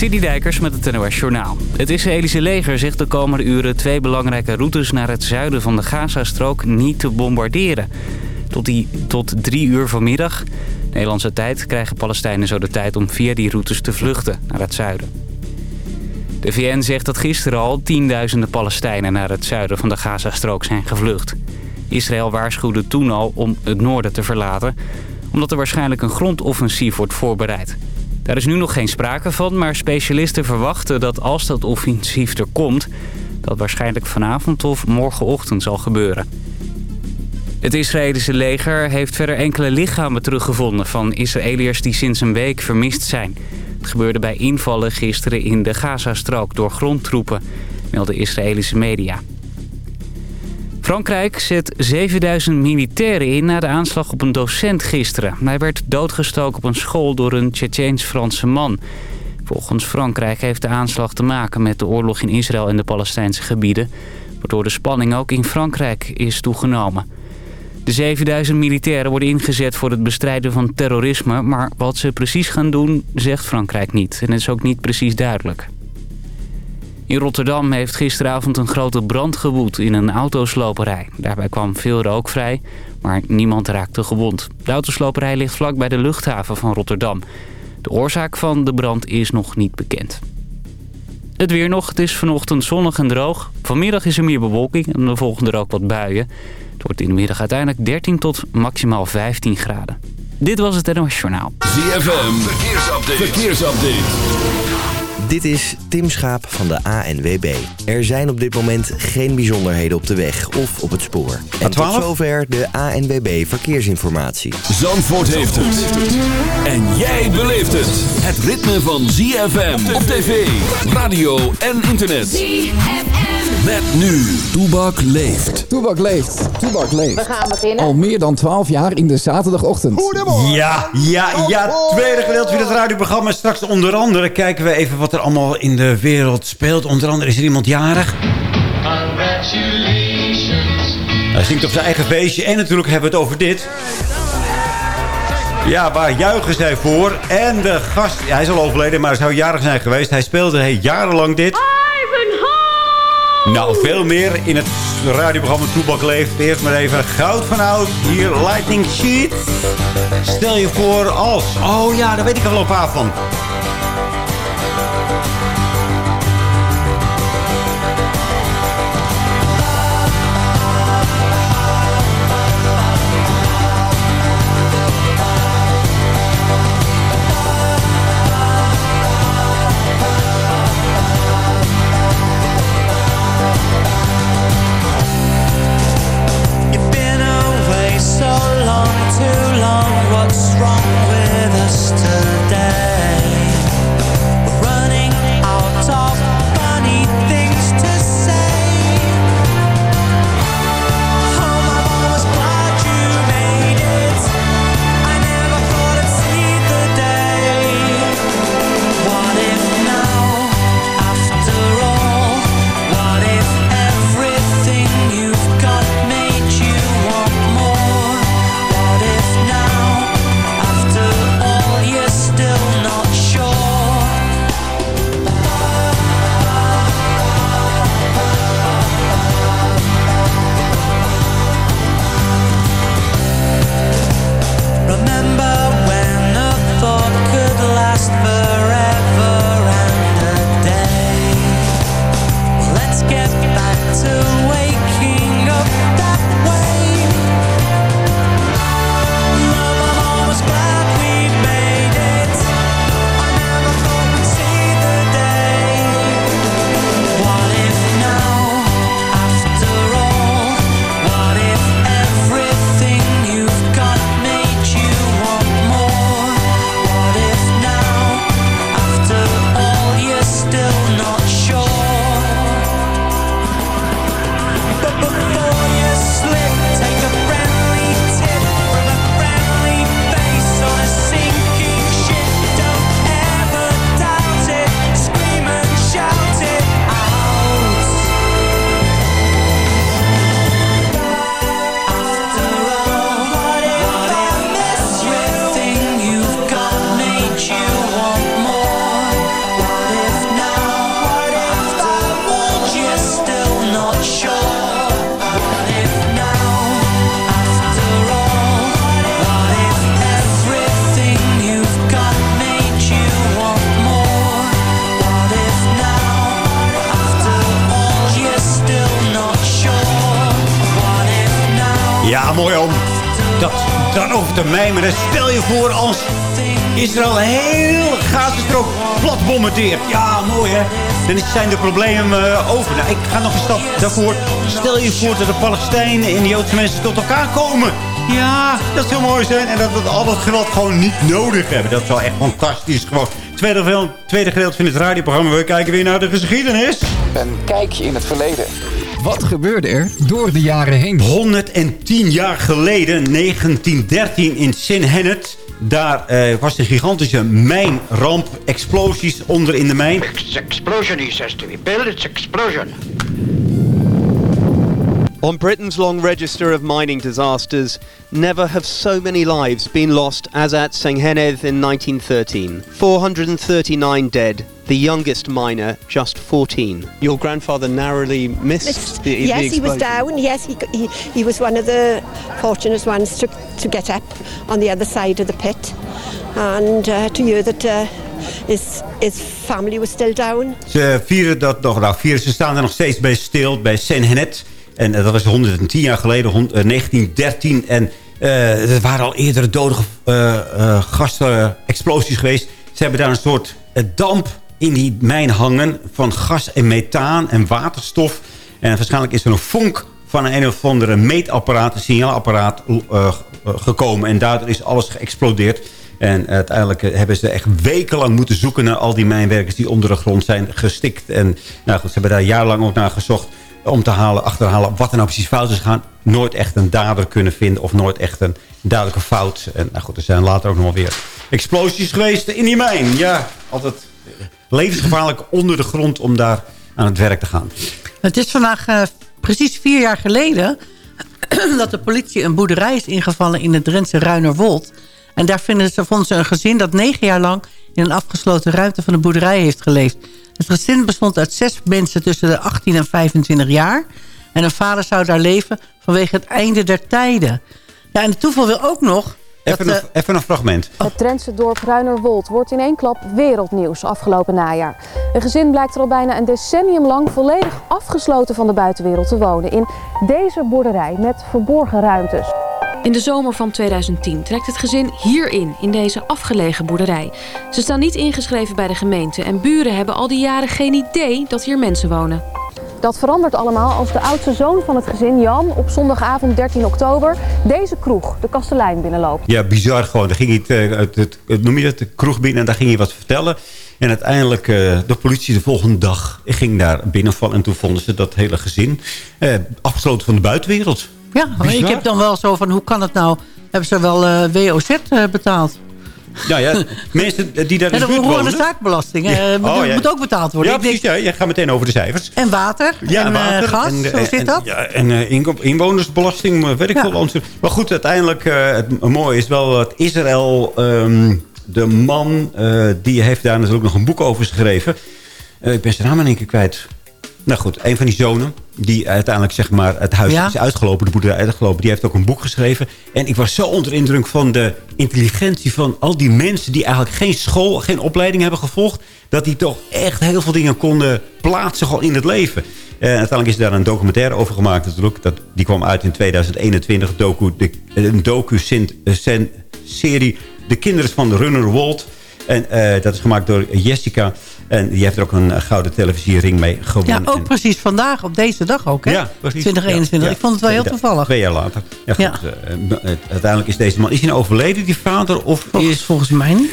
City Dijkers met het NOS Journaal. Het Israëlische leger zegt de komende uren twee belangrijke routes naar het zuiden van de Gazastrook niet te bombarderen. Tot, die, tot drie uur vanmiddag, Nederlandse tijd, krijgen Palestijnen zo de tijd om via die routes te vluchten naar het zuiden. De VN zegt dat gisteren al tienduizenden Palestijnen naar het zuiden van de Gazastrook zijn gevlucht. Israël waarschuwde toen al om het noorden te verlaten, omdat er waarschijnlijk een grondoffensief wordt voorbereid. Daar is nu nog geen sprake van, maar specialisten verwachten dat als dat offensief er komt... dat waarschijnlijk vanavond of morgenochtend zal gebeuren. Het Israëlische leger heeft verder enkele lichamen teruggevonden... van Israëliërs die sinds een week vermist zijn. Het gebeurde bij invallen gisteren in de Gazastrook door grondtroepen, melden Israëlische media. Frankrijk zet 7000 militairen in na de aanslag op een docent gisteren. Hij werd doodgestoken op een school door een Tsjetsjeens-Franse man. Volgens Frankrijk heeft de aanslag te maken met de oorlog in Israël en de Palestijnse gebieden... waardoor de spanning ook in Frankrijk is toegenomen. De 7000 militairen worden ingezet voor het bestrijden van terrorisme... maar wat ze precies gaan doen, zegt Frankrijk niet. En het is ook niet precies duidelijk. In Rotterdam heeft gisteravond een grote brand gewoed in een autosloperij. Daarbij kwam veel rook vrij, maar niemand raakte gewond. De autosloperij ligt vlak bij de luchthaven van Rotterdam. De oorzaak van de brand is nog niet bekend. Het weer nog. Het is vanochtend zonnig en droog. Vanmiddag is er meer bewolking en dan volgen er ook wat buien. Het wordt in de middag uiteindelijk 13 tot maximaal 15 graden. Dit was het NOS Journaal. ZFM. Verkeersupdate. Verkeersupdate. Dit is Tim Schaap van de ANWB. Er zijn op dit moment geen bijzonderheden op de weg of op het spoor. En tot zover de ANWB Verkeersinformatie. Zandvoort heeft het. En jij beleeft het. Het ritme van ZFM op tv, radio en internet. ZFM. Met nu. Toebak leeft. Toebak leeft. Toebak leeft. We gaan beginnen. Al meer dan 12 jaar in de zaterdagochtend. Goedemorgen. Ja, ja, ja. Tweede gedeelte van het radioprogramma. Straks onder andere kijken we even wat er allemaal in de wereld speelt. Onder andere is er iemand jarig. Hij zingt op zijn eigen feestje. En natuurlijk hebben we het over dit. Ja, waar juichen zij voor? En de gast, hij is al overleden, maar hij zou jarig zijn geweest. Hij speelde jarenlang dit. Nou, veel meer in het radioprogramma Toebak Leeft. Eerst maar even goud van oud. Hier, Lightning Sheet. Stel je voor als... Oh ja, daar weet ik een paar van. Maar stel je voor als Israël heel Gazastrook plat bombardeert. Ja, mooi hè. Dan zijn de problemen uh, over. Nou, ik ga nog een stap daarvoor. Stel je voor dat de Palestijnen en de Joodse mensen tot elkaar komen. Ja, dat zou mooi zijn. En dat we al dat geweld gewoon niet nodig hebben. Dat zou echt fantastisch gewoon. Tweede, tweede gedeelte van het radioprogramma. We kijken weer naar de geschiedenis. Een kijkje in het verleden. Wat gebeurde er door de jaren heen? 110 jaar geleden, 1913 in Sin-Hennet. Daar uh, was een gigantische mijnramp. Explosies onder in de mijn. Explosion, he says to me. Bill, it's explosion. On Britain's long register of mining disasters, never have so many lives been lost as at Sengheneth in 1913. 439 dead, the youngest miner just 14. Your grandfather narrowly missed the, yes, the he was down. Yes, he, he, he was one of the fortunate ones to, to get up on the other side of the pit. And uh, to hear that uh, his, his family was still down. Ze vieren dat nog. Nou, vieren, ze staan er nog steeds bij stil, bij Senhenet. En dat was 110 jaar geleden, 1913. En uh, er waren al eerder uh, gasexplosies geweest. Ze hebben daar een soort damp in die mijn hangen van gas en methaan en waterstof. En waarschijnlijk is er een vonk van een, een of andere meetapparaat, een signaalapparaat gekomen. En daardoor is alles geëxplodeerd. En uiteindelijk hebben ze echt wekenlang moeten zoeken naar al die mijnwerkers die onder de grond zijn gestikt. En nou goed, ze hebben daar jarenlang ook naar gezocht om te halen, achterhalen wat er nou precies fout is gegaan. Nooit echt een dader kunnen vinden of nooit echt een duidelijke fout. En nou goed, er zijn later ook nog wel weer explosies geweest in die mijn. Ja, altijd levensgevaarlijk onder de grond om daar aan het werk te gaan. Het is vandaag uh, precies vier jaar geleden dat de politie een boerderij is ingevallen in het Drentse Ruinerwold. En daar vonden ze een gezin dat negen jaar lang in een afgesloten ruimte van de boerderij heeft geleefd. Het gezin bestond uit zes mensen tussen de 18 en 25 jaar. En een vader zou daar leven vanwege het einde der tijden. Ja, en de toeval wil ook nog... Even, een, even een fragment. Het Drentse dorp Ruinerwold wordt in één klap wereldnieuws afgelopen najaar. Een gezin blijkt er al bijna een decennium lang volledig afgesloten van de buitenwereld te wonen. In deze boerderij met verborgen ruimtes. In de zomer van 2010 trekt het gezin hierin, in deze afgelegen boerderij. Ze staan niet ingeschreven bij de gemeente en buren hebben al die jaren geen idee dat hier mensen wonen. Dat verandert allemaal als de oudste zoon van het gezin, Jan, op zondagavond 13 oktober deze kroeg, de Kastelein, binnenloopt. Ja, bizar gewoon. Daar ging hij, het, het, noem je het, de kroeg binnen en daar ging hij wat vertellen. En uiteindelijk, uh, de politie de volgende dag ging daar binnenvallen. En toen vonden ze dat hele gezin uh, afgesloten van de buitenwereld. Ja, ik heb dan wel zo van, hoe kan het nou? Hebben ze wel uh, WOZ uh, betaald? Nou ja, mensen die daar buurt wonen. zaakbelasting. Ja. Uh, oh, ja. moet ook betaald worden. Ja, precies. Ja, jij gaat meteen over de cijfers. En water. Ja, en water. gas. En, Zo zit en, dat. Ja, en inwonersbelasting, weet ik ja. veel. Maar goed, uiteindelijk, het mooie is wel dat Israël... Um, de man, die heeft daar natuurlijk nog een boek over geschreven. ik ben zijn naam in één keer kwijt. Nou goed, een van die zonen, die uiteindelijk zeg maar het huis ja. is uitgelopen, de boerderij uitgelopen, die heeft ook een boek geschreven. En ik was zo onder indruk van de intelligentie van al die mensen die eigenlijk geen school, geen opleiding hebben gevolgd. Dat die toch echt heel veel dingen konden plaatsen gewoon in het leven. En uiteindelijk is daar een documentaire over gemaakt natuurlijk. Dat, die kwam uit in 2021, docu, de, een docu-serie De Kinderen van de Runnerwold. En uh, dat is gemaakt door Jessica. En die heeft er ook een gouden televisiering mee gewonnen. Ja, ook precies vandaag, op deze dag ook, hè? Ja, precies. 2021. Ja, ik vond het wel heel toevallig. Twee jaar later. Ja, goed, ja. Uh, uiteindelijk is deze man... Is hij nou overleden, die vader? Of volgens, is, volgens mij niet.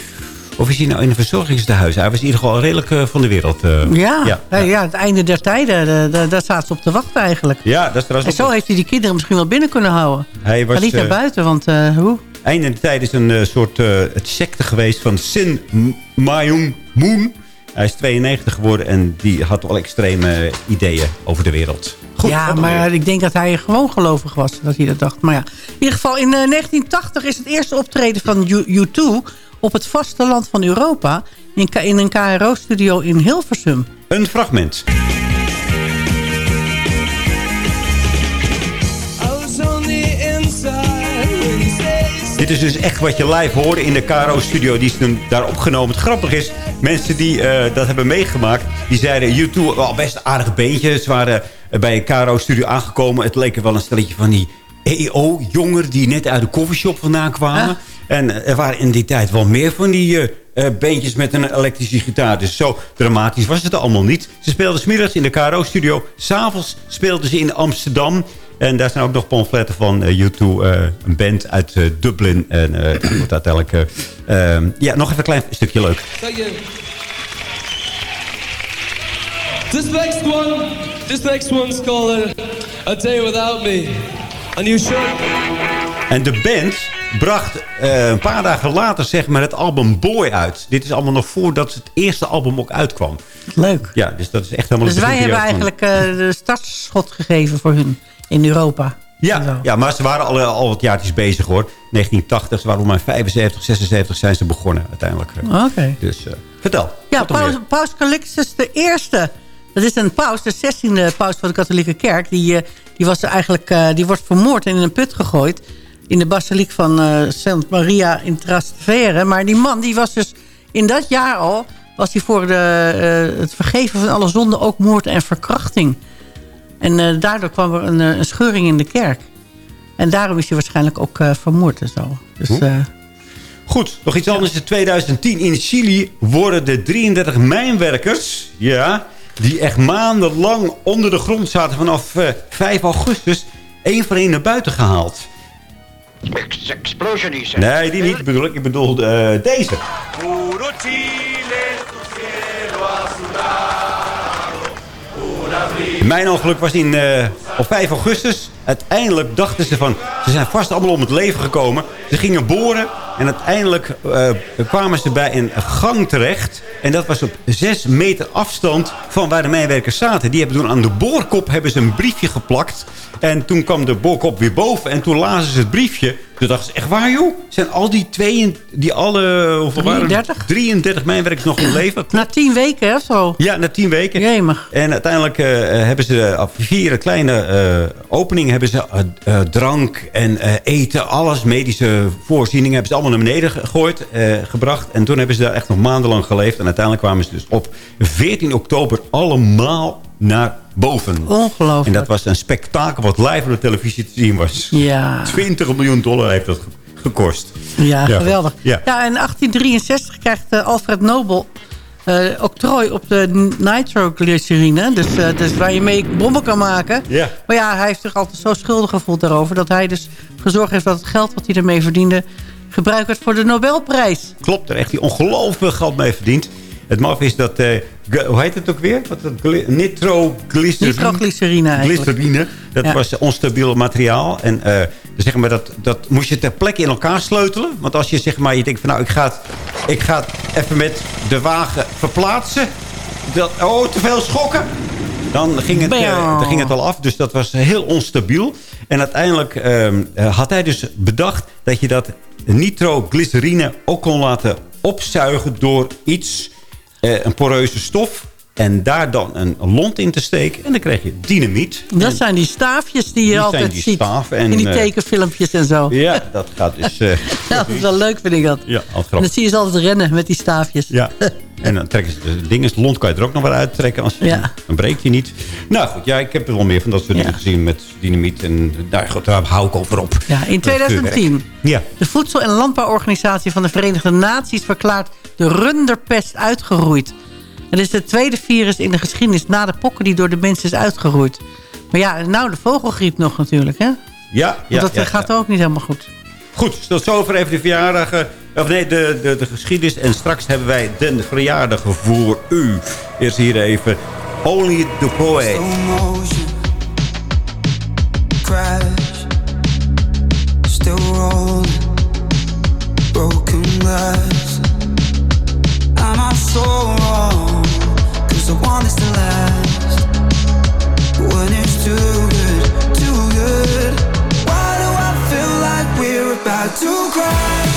Of is hij nou in een verzorgingstehuis? Hij was in ieder geval redelijk uh, van de wereld. Uh, ja, ja, ja. ja, het einde der tijden. daar staat ze op te wachten eigenlijk. Ja, dat is En zo heeft hij die kinderen misschien wel binnen kunnen houden. Hij was, maar niet naar buiten, want hoe? Einde der tijd is een soort het secte geweest van Sin Mayung Moon... Hij is 92 geworden en die had wel extreme ideeën over de wereld. Goed, ja, maar ik denk dat hij gewoon gelovig was, dat hij dat dacht. Maar ja, in ieder geval in uh, 1980 is het eerste optreden van U2 op het vasteland van Europa... in, in een KRO-studio in Hilversum. Een fragment. Dit is dus echt wat je live hoorde in de KRO-studio. Die is toen daar opgenomen. Het grappige is, mensen die uh, dat hebben meegemaakt... die zeiden, U2, oh, best aardige beentjes. Ze waren bij een KRO-studio aangekomen. Het leek wel een stelletje van die EO-jongeren die net uit de coffeeshop vandaan kwamen. Ah. En er waren in die tijd wel meer van die uh, beentjes met een elektrische gitaar. Dus zo dramatisch was het allemaal niet. Ze speelden smiddags in de KRO-studio. S'avonds speelden ze in Amsterdam. En daar zijn ook nog pamfletten van uh, U2, uh, een band uit uh, Dublin. En uh, wordt uiteindelijk... Ehm, ja, nog even een klein stukje leuk. Thank you. This next one, this next one's called A Day Without Me. A new show. En de band bracht uh, een paar dagen later zeg maar, het album Boy uit. Dit is allemaal nog voordat het eerste album ook uitkwam. Leuk. Ja, dus dat is echt helemaal... Dus wij hebben eigenlijk uh, de startschot gegeven voor hun in Europa. Ja, ja, maar ze waren al, al wat jaartjes bezig hoor. 1980, ze waren om maar 75, 76 zijn ze begonnen uiteindelijk. Oké. Dus uh, vertel. Ja, paus, paus Calixtus de eerste. Dat is een paus, de 16e paus van de katholieke kerk. Die, die, was eigenlijk, die wordt vermoord en in een put gegooid in de basiliek van uh, Sint Maria in Trastevere. Maar die man die was dus in dat jaar al... was hij voor de, het vergeven van alle zonden ook moord en verkrachting. En uh, daardoor kwam er een, een, scheuring in de kerk. En daarom is hij waarschijnlijk ook vermoord en zo. Dus, Goed, nog iets anders. In 2010 in Chili worden de 33 mijnwerkers... ja, die echt maandenlang onder de grond zaten vanaf 5 augustus... één voor één naar buiten gehaald. Explosion, is Nee, die niet bedoel ik. Ik bedoel uh, deze. Mijn ongeluk was in, uh, op 5 augustus. Uiteindelijk dachten ze van... ze zijn vast allemaal om het leven gekomen. Ze gingen boren en uiteindelijk uh, kwamen ze bij een gang terecht. En dat was op 6 meter afstand van waar de mijnwerkers zaten. Die hebben toen aan de boorkop hebben ze een briefje geplakt. En toen kwam de boorkop weer boven. En toen lazen ze het briefje. Toen dachten ze, echt waar joh? Zijn al die twee, die alle... Hoeveel 33? Waren 33 mijnwerkers nog in leven. Na tien weken of zo? Ja, na tien weken. Jemig. En uiteindelijk uh, hebben ze af vier kleine uh, openingen... hebben ze uh, drank en eten, alles, medische voorzieningen... hebben ze allemaal naar beneden gegooid, gebracht. En toen hebben ze daar echt nog maandenlang geleefd. En uiteindelijk kwamen ze dus op 14 oktober allemaal naar boven. Ongelooflijk. En dat was een spektakel wat live op de televisie te zien was. Ja. 20 miljoen dollar heeft dat gekost. Ja, geweldig. Ja. ja, in 1863 krijgt uh, Alfred Nobel octrooi op de nitroglycerine. Dus, uh, dus waar je mee bommen kan maken. Maar ja, hij heeft zich altijd zo schuldig gevoeld daarover... dat hij dus gezorgd heeft dat het geld wat hij ermee verdiende... gebruikt werd voor de Nobelprijs. Klopt, er echt die ongelooflijk veel geld mee verdient. Het maf is dat, uh, hoe heet het ook weer? Wat, nitroglycerine. Nitroglycerine Glycerine, dat ja. was onstabiel materiaal. En uh, zeg maar, dat, dat moest je ter plekke in elkaar sleutelen. Want als je zeg maar, je denkt van nou, ik ga het, ik ga het even met de wagen verplaatsen. Dat, oh, te veel schokken. Dan ging, het, uh, dan ging het al af. Dus dat was heel onstabiel. En uiteindelijk uh, had hij dus bedacht dat je dat nitroglycerine ook kon laten opzuigen door iets uh, een poreuze stof. En daar dan een lont in te steken. En dan krijg je dynamiet. Dat zijn die staafjes die je die altijd die ziet. En, in die tekenfilmpjes en zo. Ja, dat gaat dus... Uh, dat is wel leuk, vind ik dat. Ja, en dan zie je ze altijd rennen met die staafjes. Ja. En dan trekken ze de dingen. De lont kan je er ook nog wel uittrekken. Als, ja. Dan breekt hij niet. Nou goed, ja, ik heb er wel meer van dat soort ja. dingen gezien met dynamiet. En daar, daar hou ik over op. Ja, in 2010. Ja. De Voedsel- en Landbouworganisatie van de Verenigde Naties verklaart de runderpest uitgeroeid. Het is het tweede virus in de geschiedenis na de pokken die door de mensen is uitgeroeid. Maar ja, nou de vogelgriep nog natuurlijk, hè? Ja, ja. Want dat ja, gaat ja. ook niet helemaal goed. Goed, tot zover even de verjaardag. Of nee, de, de, de geschiedenis. En straks hebben wij de verjaardag voor u. Eerst hier even Only the Poet. Crash, still rolling, broken glass. Am I so wrong? I want this to last. When it's too good, too good. Why do I feel like we're about to crash?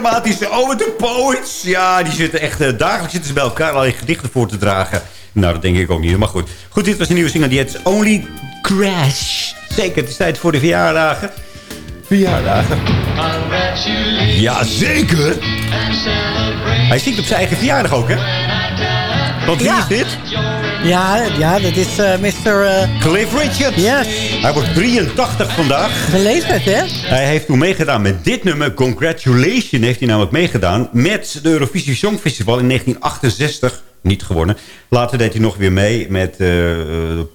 Dramatische Oh, de Poets. Ja, die zitten echt uh, dagelijks zitten ze bij elkaar allerlei gedichten voor te dragen. Nou, dat denk ik ook niet. Maar goed. Goed, dit was een nieuwe single. Die heet Only Crash. Zeker, het is tijd voor de verjaardagen. Verjaardagen. Ja, zeker. Hij zingt op zijn eigen verjaardag ook, hè? Want wie is dit? Ja, ja dat is uh, Mr. Uh... Cliff Richard. Yes. Hij wordt 83 vandaag. De leeftijd, hè? Hij heeft toen meegedaan met dit nummer. Congratulations heeft hij namelijk meegedaan. Met de Eurovisie Songfestival in 1968 niet gewonnen. Later deed hij nog weer mee met uh,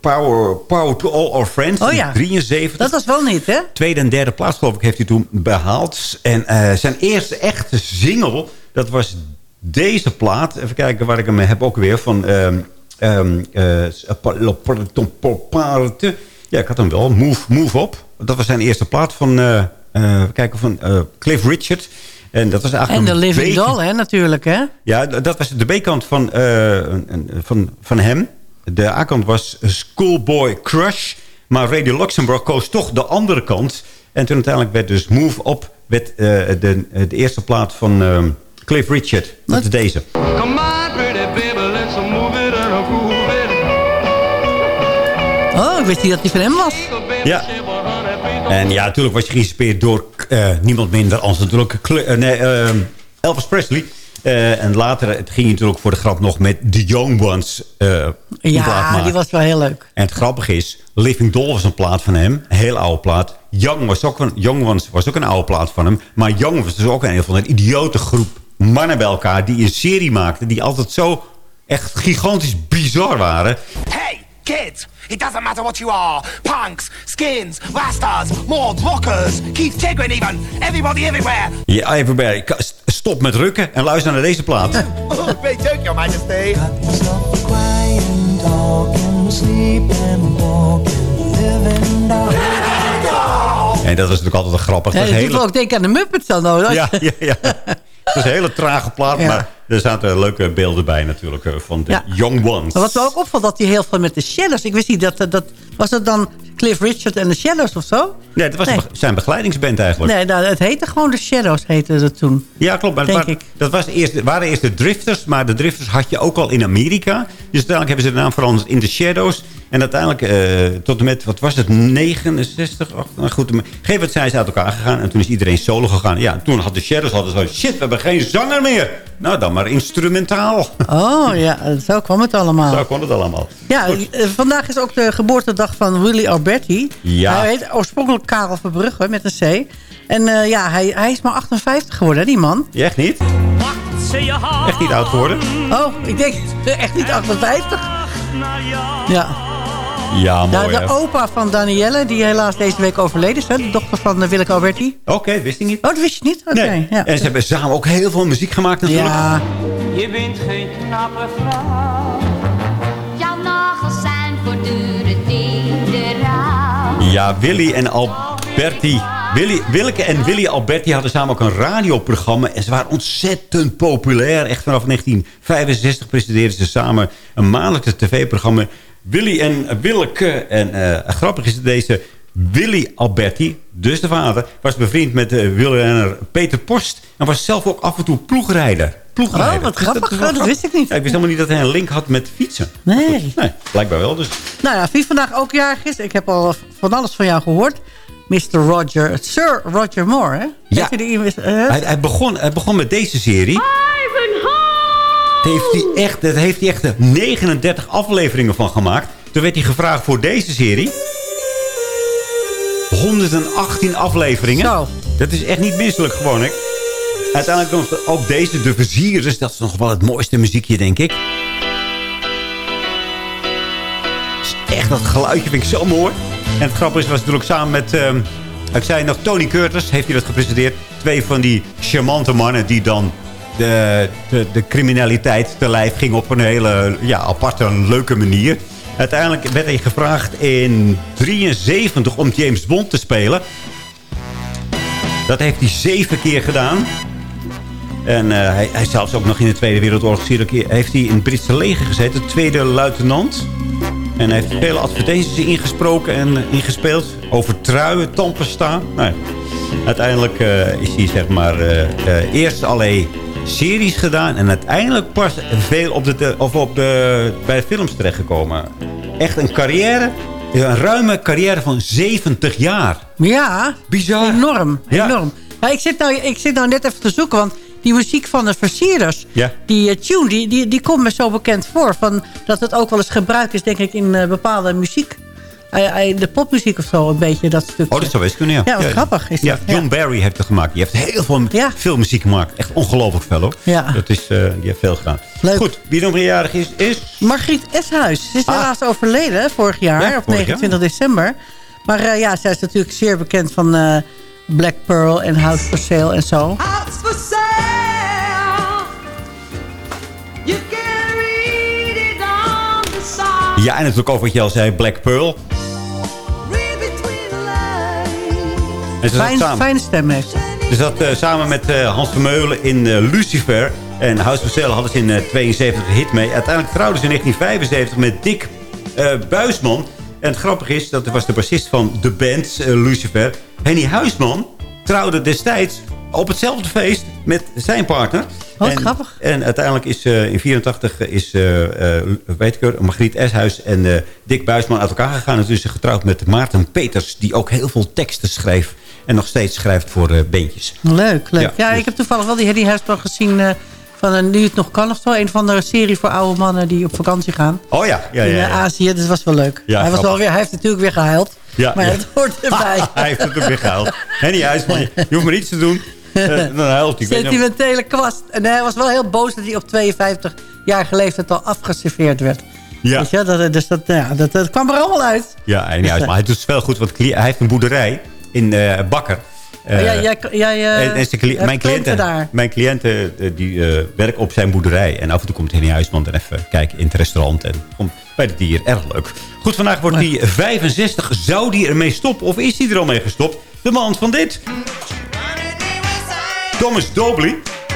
Power, Power to All Our Friends. Oh ja, 73. dat was wel niet, hè? Tweede en derde plaats, geloof ik, heeft hij toen behaald. En uh, zijn eerste echte single, dat was deze plaat. Even kijken waar ik hem heb ook weer. Van... Um, um, ja, ik had hem wel. Move, Move Up. Dat was zijn eerste plaat van... Uh, uh, kijken van Cliff Richard. En dat was eigenlijk en de Living Doll, hè, natuurlijk, hè? Ja, dat was de B-kant van, van, van hem. De A-kant was Schoolboy Crush. Maar Radio Luxemburg koos toch de andere kant. En toen uiteindelijk werd dus Move Up... Werd, de, de eerste plaat van uh, Cliff Richard. Dat is deze. Come on, pretty baby, let's move it and groove it. Oh, ik wist niet dat die van hem was. Ja. En ja, natuurlijk was je geïnspireerd door uh, niemand minder als natuurlijk uh, nee, uh, Elvis Presley. en later het ging je natuurlijk voor de grap nog met The Young Ones. ja, die was wel heel leuk. En het grappige is, Living Doll was een plaat van hem. Een heel oude plaat. Young, was ook een, Young Ones was ook een oude plaat van hem. Maar Young was dus ook een, van een idiote groep mannen bij elkaar... die een serie maakten die altijd zo echt gigantisch bizar waren. Hey! Kids, it doesn't matter what you are. Punks, skins, rastas, mods, rockers, Keith Chegwin even. Everybody everywhere. Ja, everybody. Stop met rukken en luister naar deze plaat. oh, great joke, your majesty. En dat was natuurlijk altijd een grappig. Ja, dat je hele... ook denken aan de Muppets dan. Hoor. Ja, ja, ja. Het is een hele trage plaat, maar er zaten leuke beelden bij natuurlijk van de ja. Young Ones. Maar wat me ook opvalt, dat hij heel veel met de Shadows... Ik wist niet, dat, dat, was het dan Cliff Richard en de Shadows of zo? Nee, dat was nee. zijn begeleidingsband eigenlijk. Nee, nou, het heette gewoon de Shadows, heette het toen. Ja, klopt. Maar Denk het, ik. dat was eerst, waren eerst de Drifters, maar de Drifters had je ook al in Amerika. Dus uiteindelijk hebben ze de naam veranderd in de Shadows. En uiteindelijk, uh, tot en met, wat was het, 69? Oh, nou goed, geef wat zijn ze uit elkaar gegaan. En toen is iedereen solo gegaan. Ja, toen had de Shadows hadden zo, shit, we hebben geen zanger meer. Nou, dan maar instrumentaal. Oh ja, zo kwam het allemaal. Zo kwam het allemaal. Ja, uh, vandaag is ook de geboortedag van Willy Alberti. Ja. Hij heet oorspronkelijk Karel Verbrugge met een C. En uh, ja, hij, hij is maar 58 geworden, die man. Ja, echt niet? Echt niet oud geworden? Oh, ik denk echt niet 58. Ja. Ja, mooi. Nou, de opa van Danielle, die helaas deze week overleden is. Hè? De dochter van uh, Willeke Alberti. Oké, okay, wist ik niet. Oh, dat wist je niet? Oké. Okay, nee. ja. En ze hebben samen ook heel veel muziek gemaakt natuurlijk. Ja. Je bent geen knappe vrouw. Jouw nagels zijn voortdurend in de rouw. Ja, Willy en Alberti. Willy, Willeke en Willy Alberti hadden samen ook een radioprogramma. En ze waren ontzettend populair. Echt vanaf 1965 presenteerden ze samen een maandelijkse tv-programma... Willy en Willeke. En uh, grappig is dat deze Willy Alberti, dus de vader... was bevriend met de uh, wielrenner Peter Post... en was zelf ook af en toe ploegrijder. ploegrijder. Oh, wat grappig. Dus dat, dat, wist ik niet. Ja, ik wist helemaal niet dat hij een link had met fietsen. Nee. nee, blijkbaar wel. Dus. Nou ja, wie vandaag ook jarig is. Ik heb al van alles van jou gehoord. Mr. Roger, Sir Roger Moore, hè? Ja, die, uh, hij, hij, begon, hij begon met deze serie. Daar heeft hij echt, daar heeft hij echt 39 afleveringen van gemaakt. Toen werd hij gevraagd voor deze serie. 118 afleveringen. Zo. Dat is echt niet misselijk gewoon, hè? Uiteindelijk komt ook deze, de Viziers. Dat is nog wel het mooiste muziekje, denk ik. Echt, dat geluidje vind ik zo mooi. En het grappige is, was natuurlijk samen met... Uh, ik zei nog, Tony Curtis heeft hij dat gepresenteerd. Twee van die charmante mannen die dan de, de, de criminaliteit te lijf ging op een hele ja, aparte en leuke manier. Uiteindelijk werd hij gevraagd in 73 om James Bond te spelen. Dat heeft hij zeven keer gedaan. En uh, hij, hij zelfs ook nog in de Tweede Wereldoorlog heeft hij in het Britse leger gezeten. Tweede luitenant. En hij heeft vele advertenties ingesproken en uh, ingespeeld. Over truien, tandpasta. Nou, uiteindelijk uh, is hij zeg maar eerst alleen series gedaan. En uiteindelijk pas veel op de, of op de, bij de films terechtgekomen. Echt een carrière een ruime carrière van 70 jaar. Ja, bizar. Enorm, ja. enorm. Ja, ik, zit nou, ik zit nou net even te zoeken, want die muziek van de versierders, ja. die uh, tune, die, die, die komt me zo bekend voor. Van, dat het ook wel eens gebruikt is, denk ik, in uh, bepaalde muziek. De popmuziek of zo, een beetje dat stuk. Oh, dat zou best kunnen, ja. Ja, wat grappig is ja, John Barry heeft het gemaakt. Die heeft heel veel, veel muziek gemaakt. Echt ongelooflijk veel, hoor. Ja. Dat is, die heeft veel gedaan. Leuk. Goed, wie nog meerjarig is, is... Margriet Eshuis. Ze is ah. helaas overleden, vorig jaar, op 29 december. Maar ja, zij is natuurlijk zeer bekend van Black Pearl en House for Sale en zo. House for Sale. You can read it on the side. Ja, en natuurlijk ook wat je al zei, Black Pearl. Fijn, fijne stem heeft Ze zat uh, samen met uh, Hans Vermeulen in uh, Lucifer. En House of hadden ze in 72 hit mee. Uiteindelijk trouwden ze in 1975 met Dick Buisman. En het grappige is, dat was de bassist van de band Lucifer. Henny Huisman trouwde destijds op hetzelfde feest met zijn partner. Wat en, grappig. En uiteindelijk is uh, in 84 is, uh, uh, weet ik er, Margriet Eshuis en Dick Buisman uit elkaar gegaan. En dus getrouwd met Maarten Peters, die ook heel veel teksten schreef. En nog steeds schrijft voor bandjes. Leuk, leuk. Ja, ja dus... ik heb toevallig wel die Henny Huisman gezien van een, nu het nog kan of zo. Een van de serie voor oude mannen die op vakantie gaan. Oh ja, ja, ja. In Azië, dus dat was wel leuk. Ja, hij, was wel weer, hij heeft natuurlijk weer gehuild. Ja, maar het hoort erbij. hij heeft het er weer gehuild. Henny Huisman, je hoeft maar iets te doen. Uh, dan huilt hij. Sentimentele kwast. En hij was wel heel boos dat hij op 52 jaar leeftijd al afgeserveerd werd. Ja. Weet je? Dat, dus dat, ja, dat, dat kwam er allemaal uit. Ja, Huisman. Hij doet het wel goed, want hij heeft een boerderij in Bakker. Uh, ja, jij, uh, mijn, cliënten, daar. mijn cliënten die uh, werken op zijn boerderij. En af en toe komt Henny Huisman er even kijken in het restaurant. En komt bij de dier. Erg leuk. Goed, vandaag wordt hij 65. Zou die ermee stoppen? Of is hij er al mee gestopt? De man van dit. Thomas Dobley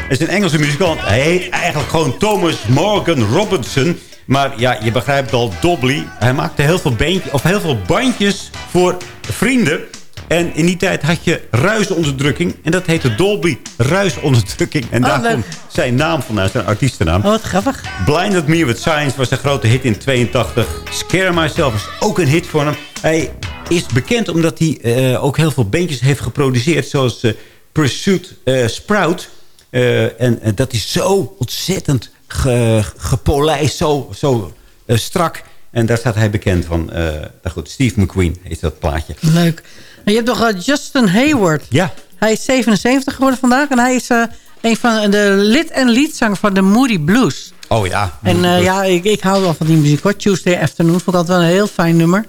is een Engelse muzikant. Hij heet eigenlijk gewoon Thomas Morgan Robinson. Maar ja, je begrijpt al, Dobley. Hij maakte heel veel, of heel veel bandjes voor vrienden. En in die tijd had je ruisonderdrukking. En dat heette Dolby ruisonderdrukking. En Oh, daar leuk. komt zijn naam vandaan, zijn artiestennaam. Oh, wat grappig. Blinded Me With Science was een grote hit in 82. Scare Myself is ook een hit voor hem. Hij is bekend omdat hij eh, ook heel veel bandjes heeft geproduceerd. Zoals eh, Pursuit eh, Sprout. En dat is zo ontzettend ge, gepolijst, zo, zo strak. En daar staat hij bekend van. Nou goed, Steve McQueen is dat plaatje. Leuk. En je hebt nog eh, Justin Hayward. Ja. Hij is 77 geworden vandaag. En hij is eh, een van de lid en leadzanger van de Moody Blues. Oh ja. En eh, ja, ik, ik hou wel van die muziek hoor. Tuesday Afternoon vond ik altijd wel een heel fijn nummer.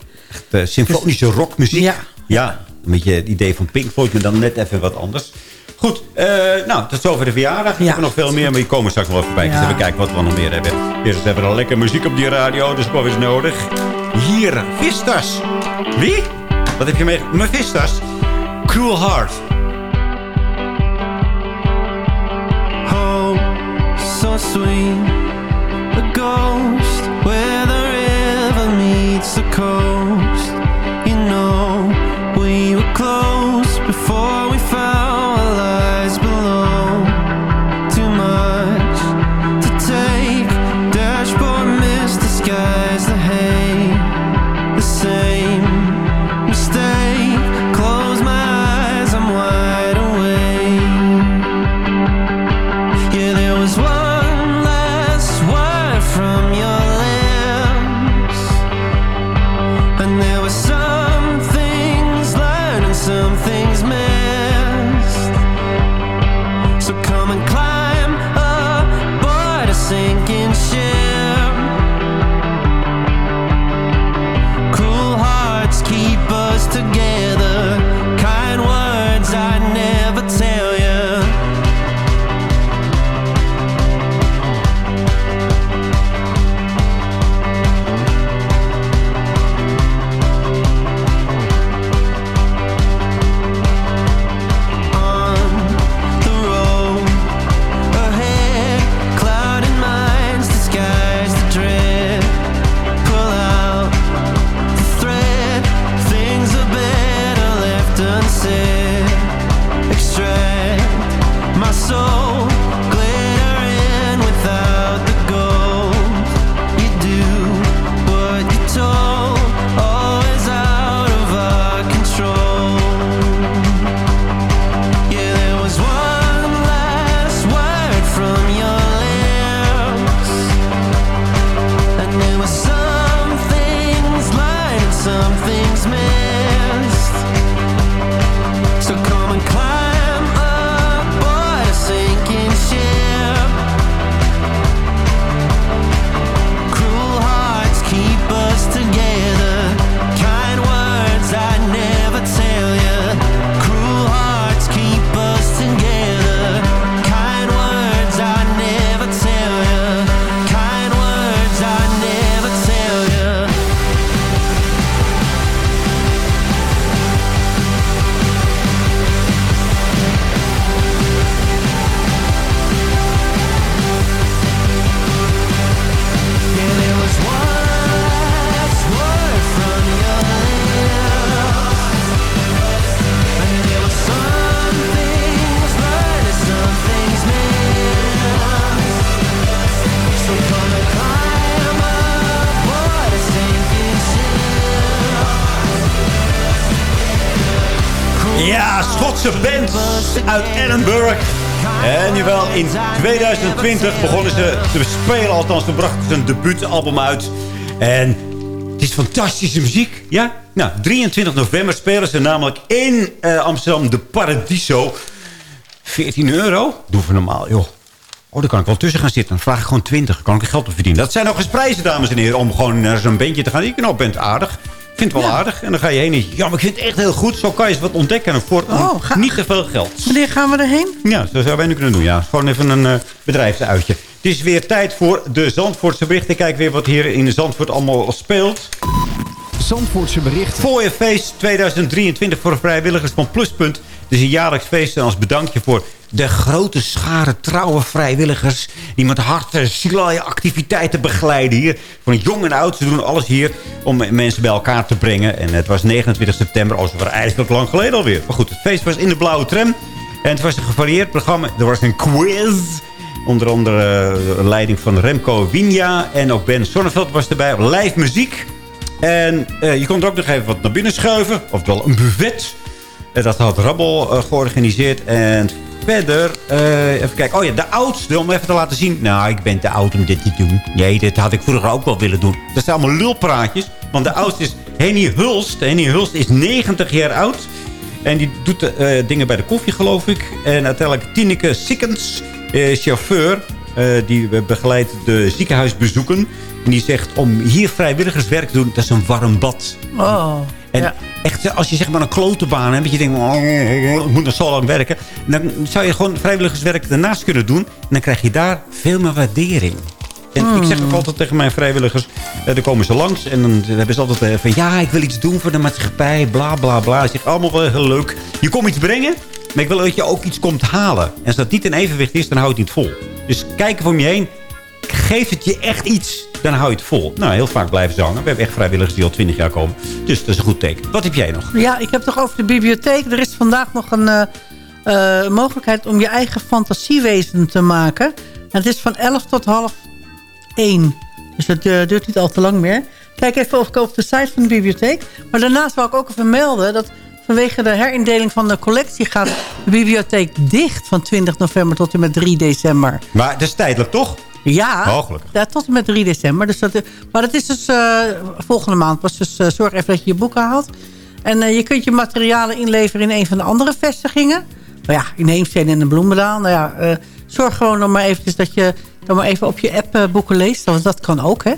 Echt, symfonische rockmuziek. Ja. Ja, een beetje het idee van Pink Floyd, maar dan net even wat anders. Goed, eh, nou, tot zover de verjaardag. We hebben nog veel meer, maar die komen straks nog wel voorbij. Dus Ja. even kijken wat we nog meer hebben. Eerst hebben we al lekker muziek op die radio, dus wat is nodig. Hier, Vistas. Wie? Wat heb je mee? Mijn Vistas. Cruel Heart. Oh, so sweet. A ghost where the river meets the coast. You know, we were close Schotse band uit Edinburgh. En jawel, in 2020 begonnen ze te spelen. Althans, ze brachten een debuutalbum uit. En het is fantastische muziek. Ja? Nou, 23 november spelen ze namelijk in eh, Amsterdam de Paradiso. 14 euro? Doe voor normaal, joh. Oh, daar kan ik wel tussen gaan zitten. Dan vraag ik gewoon 20. kan ik geld op verdienen. Dat zijn nog eens prijzen, dames en heren. Om gewoon naar zo'n bandje te gaan. Ik nou, bent aardig. Ik vind het wel aardig. En dan ga je heen en ja, maar ik vind het echt heel goed. Zo kan je eens wat ontdekken. En voor Oh, niet te veel geld. Wanneer gaan we erheen? Ja, dat zouden wij nu kunnen doen. Ja, gewoon even een eh, bedrijfsuitje. Het is weer tijd voor de Zandvoortse berichten. Kijk weer wat hier in Zandvoort allemaal speelt. Zandvoortse berichten. Fooienfeest 2023 voor vrijwilligers van Pluspunt. Het is een jaarlijks feest en als bedankje voor de grote schare trouwe vrijwilligers... die met hart en ziel activiteiten begeleiden hier. Van jong en oud, ze doen alles hier om mensen bij elkaar te brengen. En het was 29 september, als het eigenlijk lang geleden alweer. Maar goed, het feest was in de blauwe tram. En het was een gevarieerd programma. Er was een quiz... Onder andere uh, leiding van Remco Winja. En ook Ben Sonneveld was erbij. Live muziek. En uh, je kon er ook nog even wat naar binnen schuiven. Oftewel een buffet. Uh, dat had Rabbel uh, georganiseerd. En verder, even kijken. Oh ja, de oudste, om even te laten zien. Nou, ik ben te oud om dit te doen. Nee, dit had ik vroeger ook wel willen doen. Dat zijn allemaal lulpraatjes. Want de oudste is Henny Hulst. Henny Hulst is 90 jaar oud. En die doet dingen bij de koffie, geloof ik. En uiteindelijk Tineke Sikkens, chauffeur. die begeleidt de ziekenhuisbezoeken. En die zegt, om hier vrijwilligerswerk te doen, dat is een warm bad. Oh, en ja. echt, als je zeg maar een klote baan hebt, dat je denkt, oh, ik moet nog zo lang werken. Dan zou je gewoon vrijwilligerswerk daarnaast kunnen doen. En dan krijg je daar veel meer waardering. En Hmm. ik zeg ook altijd tegen mijn vrijwilligers, eh, dan komen ze langs. En dan hebben ze altijd eh, van, ja, ik wil iets doen voor de maatschappij, bla, bla, bla. Ik zeg, allemaal wel heel leuk. Je komt iets brengen, maar ik wil dat je ook iets komt halen. En als dat niet in evenwicht is, dan houdt het niet vol. Dus kijk om je heen. Geeft het je echt iets, dan hou je het vol. Nou, heel vaak blijven ze hangen. We hebben echt vrijwilligers die al 20 jaar komen. Dus dat is een goed teken. Wat heb jij nog? Ja, ik heb toch over de bibliotheek. Er is vandaag nog een uh, uh, mogelijkheid om je eigen fantasiewezen te maken. En het is van 11 tot half 1. Dus dat uh, duurt niet al te lang meer. Kijk even of ik op de site van de bibliotheek. Maar daarnaast wil ik ook even melden dat vanwege de herindeling van de collectie gaat de bibliotheek dicht van 20 november tot en met 3 december. Maar dat is tijdelijk toch? Ja, oh, ja, tot en met 3 december. Dus dat, maar dat is dus uh, volgende maand pas. Dus uh, zorg even dat je je boeken haalt. En uh, je kunt je materialen inleveren in een van de andere vestigingen. Nou ja, in Heemstede en in Bloemendaal. Nou ja, zorg gewoon nog maar eventjes dat je dan maar even op je app boeken leest. Want dat kan ook, hè.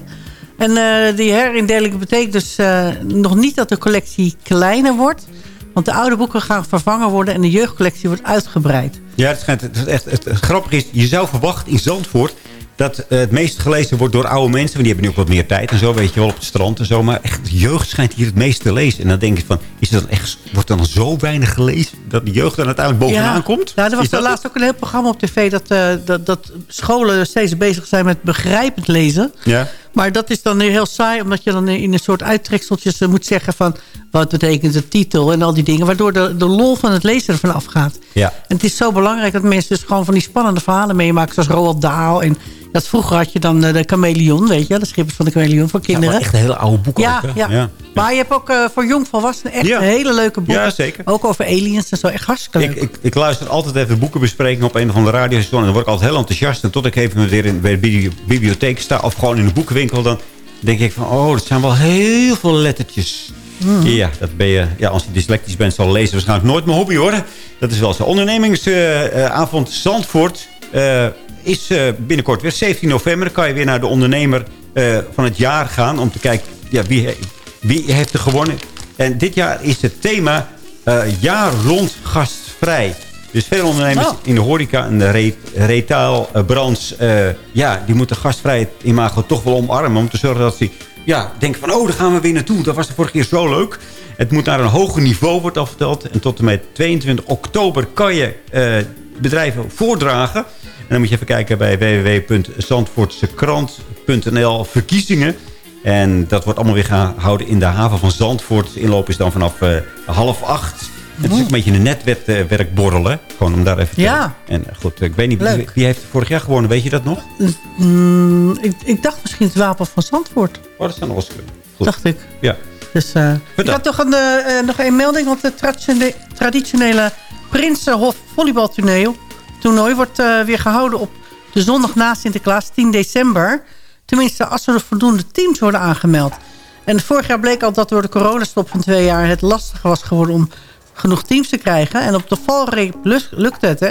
En die herindeling betekent dus nog niet dat de collectie kleiner wordt. Want de oude boeken gaan vervangen worden en de jeugdcollectie wordt uitgebreid. Ja, het, schijnt, het, is echt, het, het grappige is, je zou verwachten in Zandvoort dat uh, het meest gelezen wordt door oude mensen. Want die hebben nu ook wat meer tijd en zo, weet je wel, op het strand en zo. Maar echt, de jeugd schijnt hier het meest te lezen. En dan denk ik van, is dan echt, wordt dan zo weinig gelezen... dat de jeugd dan uiteindelijk bovenaan ja. komt? Ja, er was er laatst ook een heel programma op tv... Dat, uh, dat, dat scholen steeds bezig zijn met begrijpend lezen. Ja. Maar dat is dan heel saai, omdat je dan in een soort uittrekseltjes moet zeggen van... wat betekent de titel en al die dingen. Waardoor de, de lol van het lezen ervan afgaat. Ja. En het is zo belangrijk dat mensen dus gewoon van die spannende verhalen meemaken... zoals Roald Dahl en... Dat vroeger had je dan de chameleon, weet je. De schippers van de chameleon voor kinderen. Ja, echt een hele oude boek ja, ook, ja. ja, Maar je hebt ook uh, voor jongvolwassenen echt ja. hele leuke boeken. Ja, zeker. Ook over aliens en zo. Echt hartstikke leuk. Ik, ik, ik luister altijd even boeken bespreken op een of andere radiostation. En dan word ik altijd heel enthousiast. En tot ik even weer in, bij de bibliotheek sta of gewoon in de boekenwinkel... dan denk ik van, oh, dat zijn wel heel veel lettertjes. Mm. Ja, dat ben je, ja, als je dyslectisch bent zal lezen waarschijnlijk nooit mijn hobby hoor. Dat is wel zo. Ondernemingsavond uh, Zandvoort uh, is uh, binnenkort weer 17 november. Dan kan je weer naar de ondernemer van het jaar gaan om te kijken ja, wie, wie heeft er gewonnen. En dit jaar is het thema jaar rond gastvrij. Dus veel ondernemers oh. in de horeca en de re retailbranche... Uh, ja, die moeten gastvrijheid imago toch wel omarmen... om te zorgen dat ze ja, denken van... oh, daar gaan we weer naartoe. Dat was de vorige keer zo leuk. Het moet naar een hoger niveau worden afgeteld. En tot en met 22 oktober kan je uh, bedrijven voordragen. En dan moet je even kijken bij www.zandvoortsekrant.nl verkiezingen. En dat wordt allemaal weer gehouden in de haven van Zandvoort. De inloop is dan vanaf uh, half acht... Het is ook een beetje een netwerkborrel, hè? Gewoon om daar even te... Ja. En goed, ik weet niet, wie, wie heeft vorig jaar gewonnen? Weet je dat nog? Mm, ik, ik, dacht misschien het wapen van Zandvoort. Oh, dat zou nog wel kunnen. Dacht ik. Ja. Dus uh, ik had toch een, uh, nog een melding. Want de traditionele, traditionele Prinsenhof volleybaltoernooi toernooi wordt uh, weer gehouden op de zondag na Sinterklaas, 10 december. Tenminste, als er voldoende teams worden aangemeld. En vorig jaar bleek al dat door de coronastop van twee jaar... het lastiger was geworden om genoeg teams te krijgen. En op de valreep lukt het. Hè?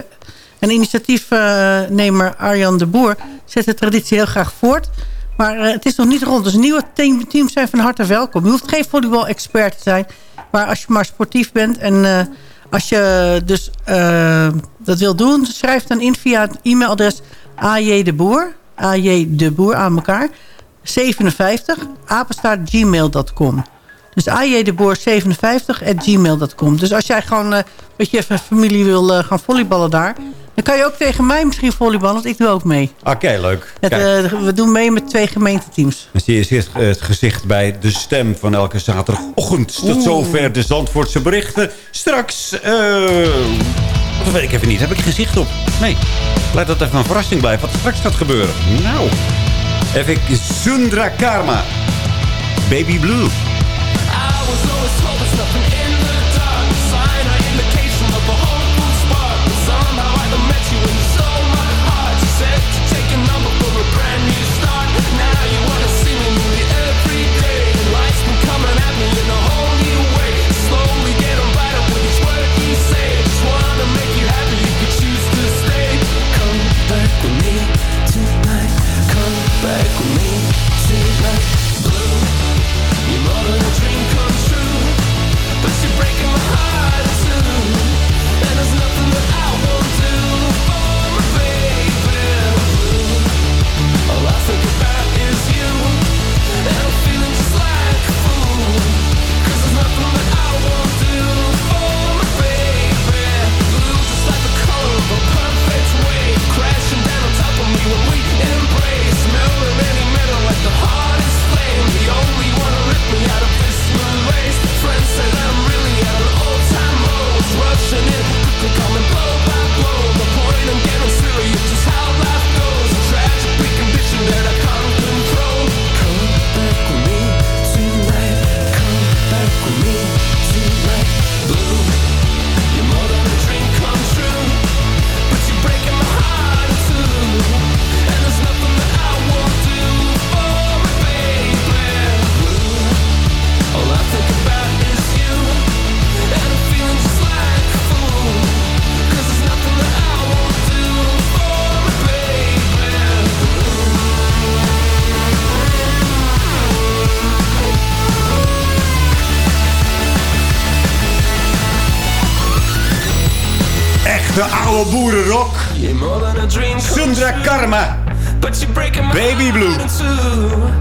En initiatiefnemer Arjan de Boer zet de traditie heel graag voort. Maar uh, het is nog niet rond. Dus nieuwe team, teams zijn van harte welkom. Je hoeft geen volleybal-expert te zijn. Maar als je maar sportief bent en... Uh, als je dus uh, dat wil doen, schrijf dan in via het e-mailadres AJ de Boer. AJ de Boer aan elkaar. 57 apenstaartgmail.com. Dus AJ de Boer 57 at gmail.com. Dus als jij gewoon uh, met je familie wil uh, gaan volleyballen daar... dan kan je ook tegen mij misschien volleyballen, want ik doe ook mee. Oké, leuk. Het, uh, we doen mee met twee gemeenteteams. Dan zie je het gezicht bij de stem van elke zaterdagochtend. Tot zover de Zandvoortse berichten. Straks... dat weet ik even niet. Heb ik gezicht op? Nee. Laat dat even een verrassing blijven wat er straks gaat gebeuren. Nou... Even Sundra Karma. Baby Blue. De oude boerenrock. Sundra Karma. Baby Blue.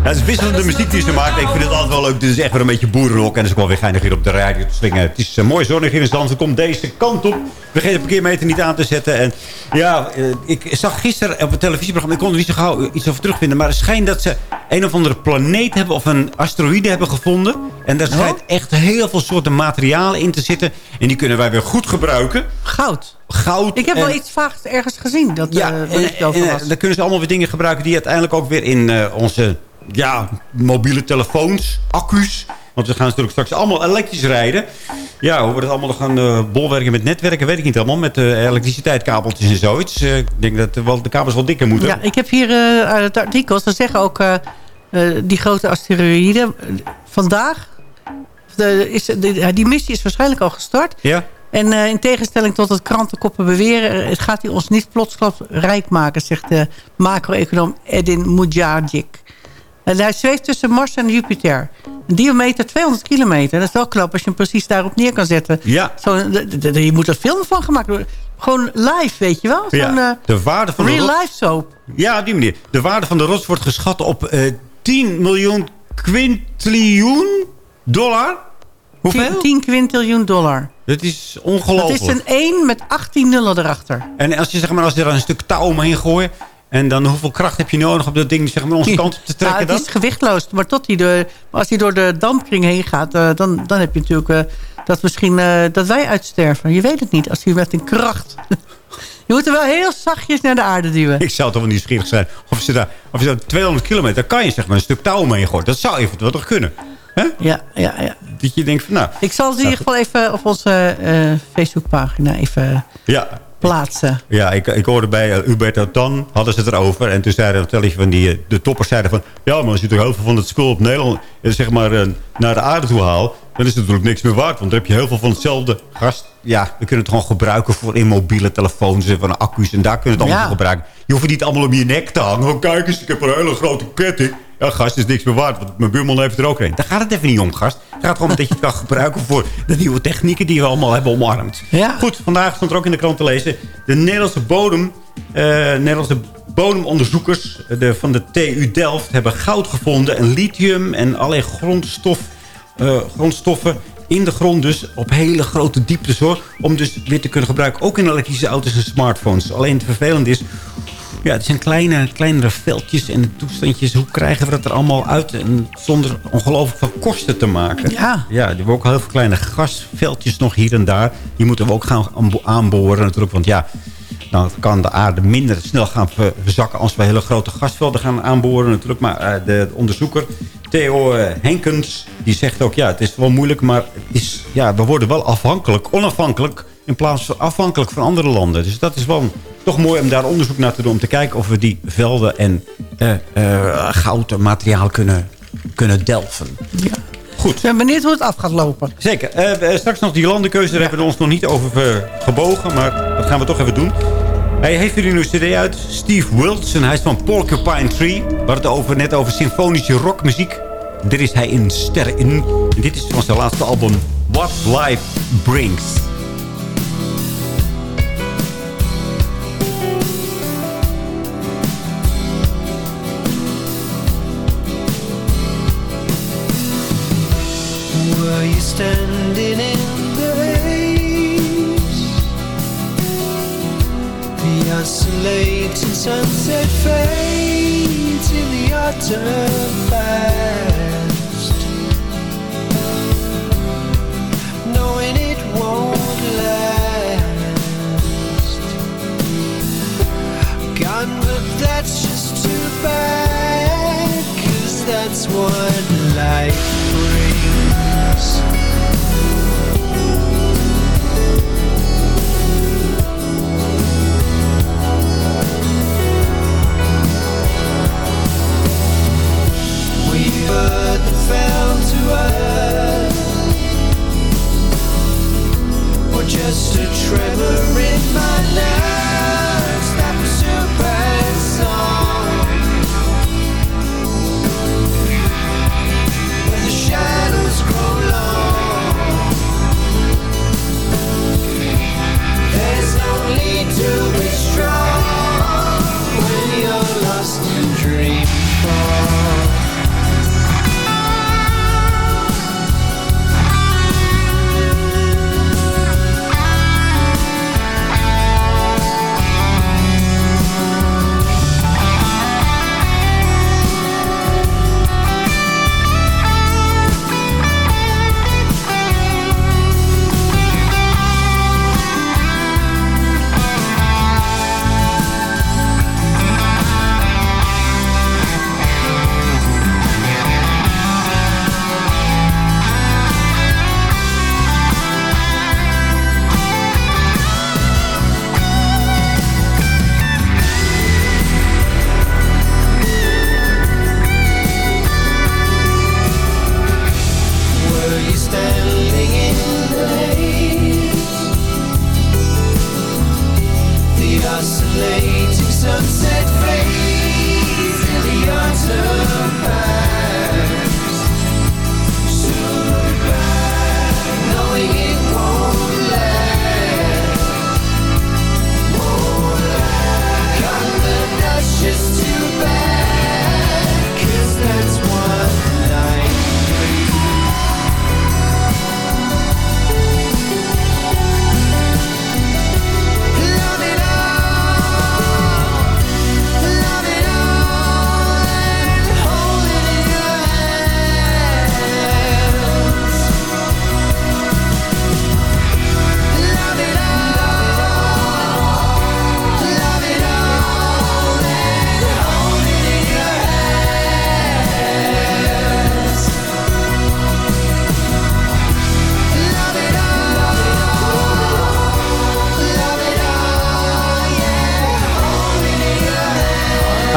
Het is wisselende muziek die ze maakt. Ik vind het altijd wel leuk. Dit is echt weer een beetje boerenrock. En dat is ook wel weer geinig hier op de radio te swingen. Het is uh, mooi zonnig in Zand. Ze komt deze kant op. Vergeet de parkeermeter niet aan te zetten. En ja, uh, ik zag gisteren op het televisieprogramma... Ik kon er niet zo gauw iets over terugvinden. Maar het schijnt dat ze een of andere planeet hebben... of een asteroïde hebben gevonden. En daar schijnt echt heel veel soorten materialen in te zitten. En die kunnen wij weer goed gebruiken. Goud. Goud. Ik heb wel iets vaags ergens gezien. Dat, ja, uh, en, dan kunnen ze allemaal weer dingen gebruiken... die uiteindelijk ook weer in uh, onze ja, mobiele telefoons, accu's... Want we gaan natuurlijk straks allemaal elektrisch rijden. Ja, hoe we dat allemaal gaan uh, bolwerken met netwerken, weet ik niet allemaal. Met uh, elektriciteitskabeltjes en zoiets. Uh, ik denk dat wel, de kabels wel dikker moeten. Ja, ik heb hier uit het artikel, ze zeggen ook... die grote asteroïden vandaag... De, is, de, die missie is waarschijnlijk al gestart. Ja. En uh, in tegenstelling tot wat krantenkoppen beweren... het gaat hij ons niet plotsklaps rijk maken... zegt de macro-econoom Edin Mujadjik. En hij zweeft tussen Mars en Jupiter. Een diameter 200 kilometer. Dat is wel knap als je hem precies daarop neer kan zetten. Ja. Zo, je moet er film van gemaakt worden. Gewoon live, weet je wel? Ja. Uh, de waarde van real de life soap. Ja, die manier. De waarde van de rots wordt geschat op uh, 10 miljoen quintiljoen dollar. Hoeveel? 10, 10 quintiljoen dollar. Dat is ongelooflijk. Dat is een 1 met 18 nullen erachter. En als je, zeg maar, als je er een stuk touw omheen gooit... En dan hoeveel kracht heb je nodig om dat ding zeg maar, onze kant op te trekken? Ja, het is gewichtloos. Maar tot hij de, als hij door de dampkring heen gaat... Uh, dan, dan heb je natuurlijk uh, dat misschien uh, dat wij uitsterven. Je weet het niet. Als hij met een kracht... je moet er wel heel zachtjes naar de aarde duwen. Ik zou toch wel nieuwsgierig zijn. Of je daar, of je daar 200 kilometer... kan je zeg maar een stuk touw mee gooien. Dat zou eventueel toch kunnen. Ja, ja, ja. Dat je denkt van, nou... Ik zal het in ieder geval even op onze uh, Facebookpagina even ja. plaatsen. Ja, ik, ik hoorde bij uh, Hubert Dan hadden ze het erover. En toen zeiden van die, de toppers zeiden van... Ja, maar als je toch heel veel van het spul op Nederland... zeg maar naar de aarde toe haalt... dan is het natuurlijk niks meer waard. Want dan heb je heel veel van hetzelfde gas. Ja, we kunnen het gewoon gebruiken voor in mobiele telefoons en van accu's. En daar kunnen we het allemaal voor gebruiken. Je hoeft het niet allemaal om je nek te hangen. Oh, kijk eens, ik heb een hele grote ketting. Ja, gast is niks meer waard, want mijn buurman heeft er ook een. Daar gaat het even niet om, gast. Het gaat gewoon om dat je het kan gebruiken voor de nieuwe technieken die we allemaal hebben omarmd. Ja. Goed, vandaag stond er ook in de krant te lezen. De Nederlandse bodem, uh, Nederlandse bodemonderzoekers de, van de TU Delft hebben goud gevonden. En lithium en allerlei grondstof, uh, grondstoffen in de grond dus op hele grote dieptes hoor. Om dus weer te kunnen gebruiken. Ook in elektrische auto's en smartphones. Alleen het vervelende is ja, het zijn kleine, kleinere veldjes en toestandjes. Hoe krijgen we dat er allemaal uit? En zonder ongelooflijk veel kosten te maken. Ja. Ja, er hebben ook heel veel kleine gasveldjes nog hier en daar. Die moeten we ook gaan aanboren natuurlijk. Want ja, dan kan de aarde minder snel gaan verzakken... als we hele grote gasvelden gaan aanboren natuurlijk. Maar uh, de onderzoeker Theo uh, Henkens, die zegt ook... ja, het is wel moeilijk, maar is, ja, we worden wel afhankelijk, onafhankelijk... in plaats van afhankelijk van andere landen. Dus dat is wel toch mooi om daar onderzoek naar te doen... om te kijken of we die velden en uh, uh, goud materiaal kunnen, kunnen delven. Ja. Goed. Ik ben benieuwd hoe het af gaat lopen. Zeker. Uh, straks nog die landenkeuze. Daar hebben we ons nog niet over gebogen. Maar dat gaan we toch even doen. Hij heeft hier nu een cd uit. Steve Wilson. Hij is van Porcupine Tree. We hadden het over, net over symfonische rockmuziek. Dit is hij in ster in. En dit is van zijn laatste album. What Life Brings. Standing in the haze The sunset fades in the autumn past. Knowing it won't last. But that's just too bad Cause that's what life fell to earth. Or just a tremor in my nerves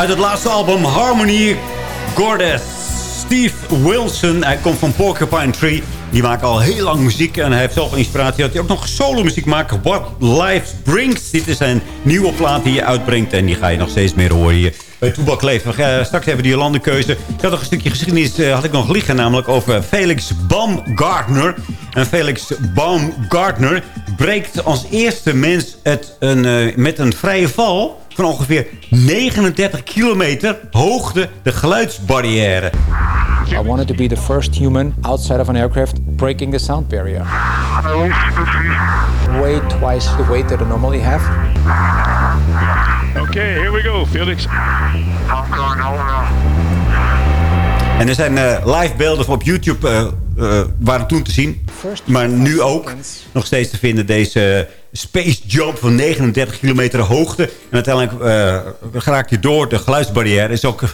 Het laatste album Harmony Goddess. Steve Wilson, hij komt van Porcupine Tree. Die maakt al heel lang muziek en hij heeft zelf inspiratie. Dat hij ook nog solo muziek maakt. What Life Brings. Dit is zijn nieuwe plaat die je uitbrengt. En die ga je nog steeds meer horen hier bij Toebak Leven. Uh, straks hebben we die landenkeuze. Ik had nog een stukje geschiedenis uh, had ik nog liggen. Namelijk over Felix Baumgartner. En Felix Baumgartner breekt als eerste mens het een, uh, met een vrije val van ongeveer 39 kilometer hoogte de geluidsbarrière. I wanted to be the first human outside of an aircraft breaking the sound barrier. Way twice the weight that I normally have. Okay, here we go, Felix. En er zijn uh, live beelden op YouTube uh, uh, waren toen te zien. Maar nu ook nog steeds te vinden deze space jump van 39 kilometer hoogte. En uiteindelijk uh, raak je door de geluidsbarrière. Is ook, uh,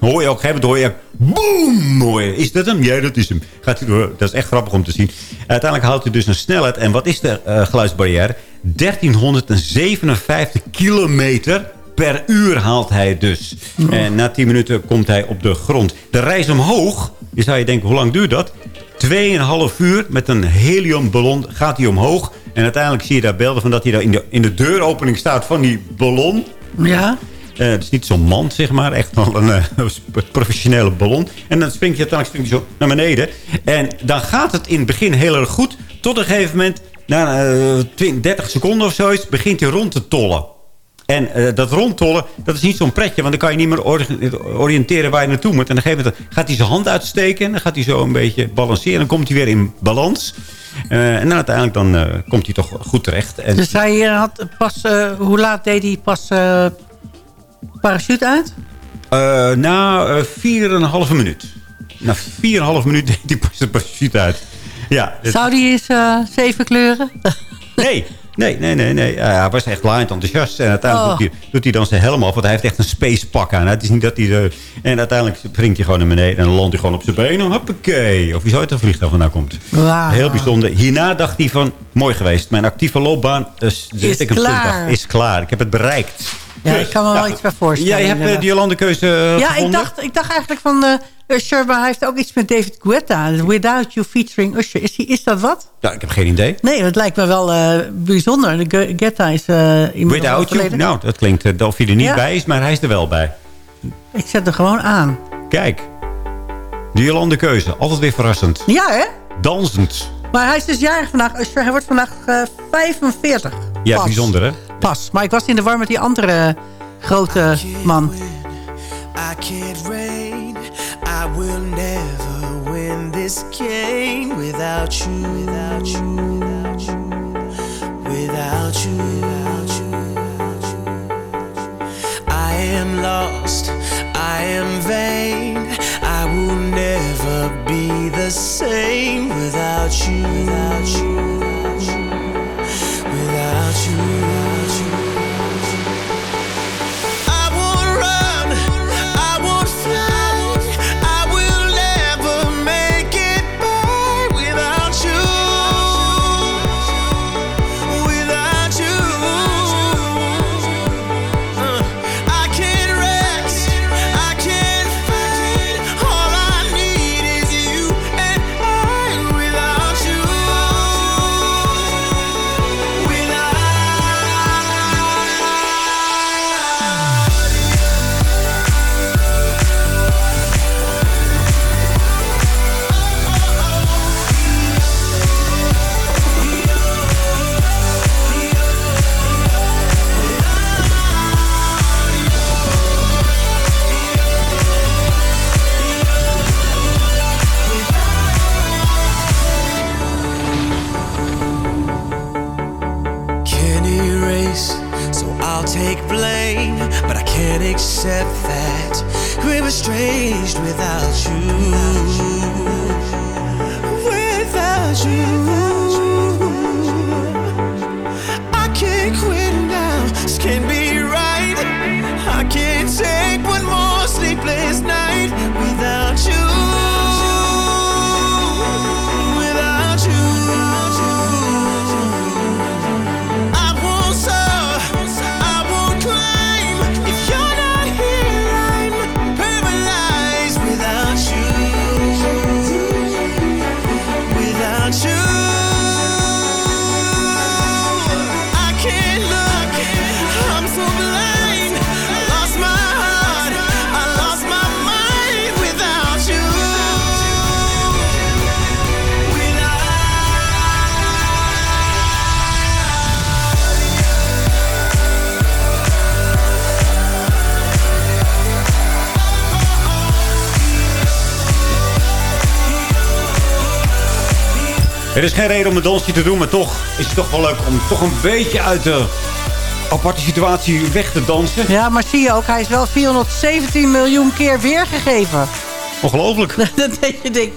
hoor je ook, hoor je boom. Hoor je. Is dat hem? Ja, dat is hem. Gaat hij door. Dat is echt grappig om te zien. Uiteindelijk haalt hij dus een snelheid. En wat is de uh, geluidsbarrière? 1357 kilometer per uur haalt hij dus. Oh. En na 10 minuten komt hij op de grond. De reis omhoog, je zou je denken, hoe lang duurt dat? 2,5 uur met een heliumballon gaat hij omhoog. En uiteindelijk zie je daar beelden van dat hij daar in de, in de deuropening staat van die ballon. Ja. Uh, het is niet zo'n mand, zeg maar. Echt wel een uh, professionele ballon. En dan springt hij uiteindelijk springt hij zo naar beneden. En dan gaat het in het begin heel erg goed. Tot een gegeven moment, na uh, 20, 30 seconden of zoiets, begint hij rond te tollen. En uh, dat rondtollen, dat is niet zo'n pretje. Want dan kan je niet meer oriënteren waar je naartoe moet. En op een gegeven moment gaat hij zijn hand uitsteken. En dan gaat hij zo een beetje balanceren. En dan komt hij weer in balans. Uh, en dan uiteindelijk dan, uh, komt hij toch goed terecht. En dus hij had pas... hoe laat deed hij pas parachute uit? na 4,5 minuut. Na 4,5 minuut deed hij pas de parachute uit. Ja, Zou die eens zeven kleuren? Nee, Nee, nee, nee. nee. Uh, hij was echt laaiend enthousiast. En uiteindelijk oh. doet, hij, doet, hij, dan zijn helm af. Want hij heeft echt een space pak aan. Het is niet dat hij... En uiteindelijk springt hij gewoon naar beneden. En dan landt hij gewoon op zijn benen. Hoppakee. Of wie zou het een vliegtuig vandaan komt. Wow. Heel bijzonder. Hierna dacht hij van... Mooi geweest. Mijn actieve loopbaan is, is, ik klaar. is klaar. Ik heb het bereikt. Ja, ik kan me wel iets bij voorstellen. Jij hebt uh, die Jolandekeuze uh, Ja, ik dacht, ik dacht eigenlijk van... Uh, Usher, maar hij heeft ook iets met David Guetta. Without You featuring Usher. Is, die, is dat wat? Ja, ik heb geen idee. Nee, dat lijkt me wel uh, bijzonder. De Guetta is uh, iemand Without You? Nou, dat klinkt uh, of hij er niet ja. bij is, maar hij is er wel bij. Ik zet er gewoon aan. Kijk. De Jolande Keuze. Altijd weer verrassend. Ja, hè? Dansend. Maar hij is dus jarig vandaag. Usher, hij wordt vandaag 45. Ja, Pas. bijzonder, hè? Pas. Maar ik was in de war met die andere grote man. I can't rain. I will never win this game without you, without you, without you, without you, without you. I am lost, I am vain. I will never be the same without you, without you, Er is geen reden om een dansje te doen, maar toch is het toch wel leuk om toch een beetje uit de aparte situatie weg te dansen. Ja, maar zie je ook, hij is wel 417 miljoen keer weergegeven. Ongelooflijk. dat je denkt,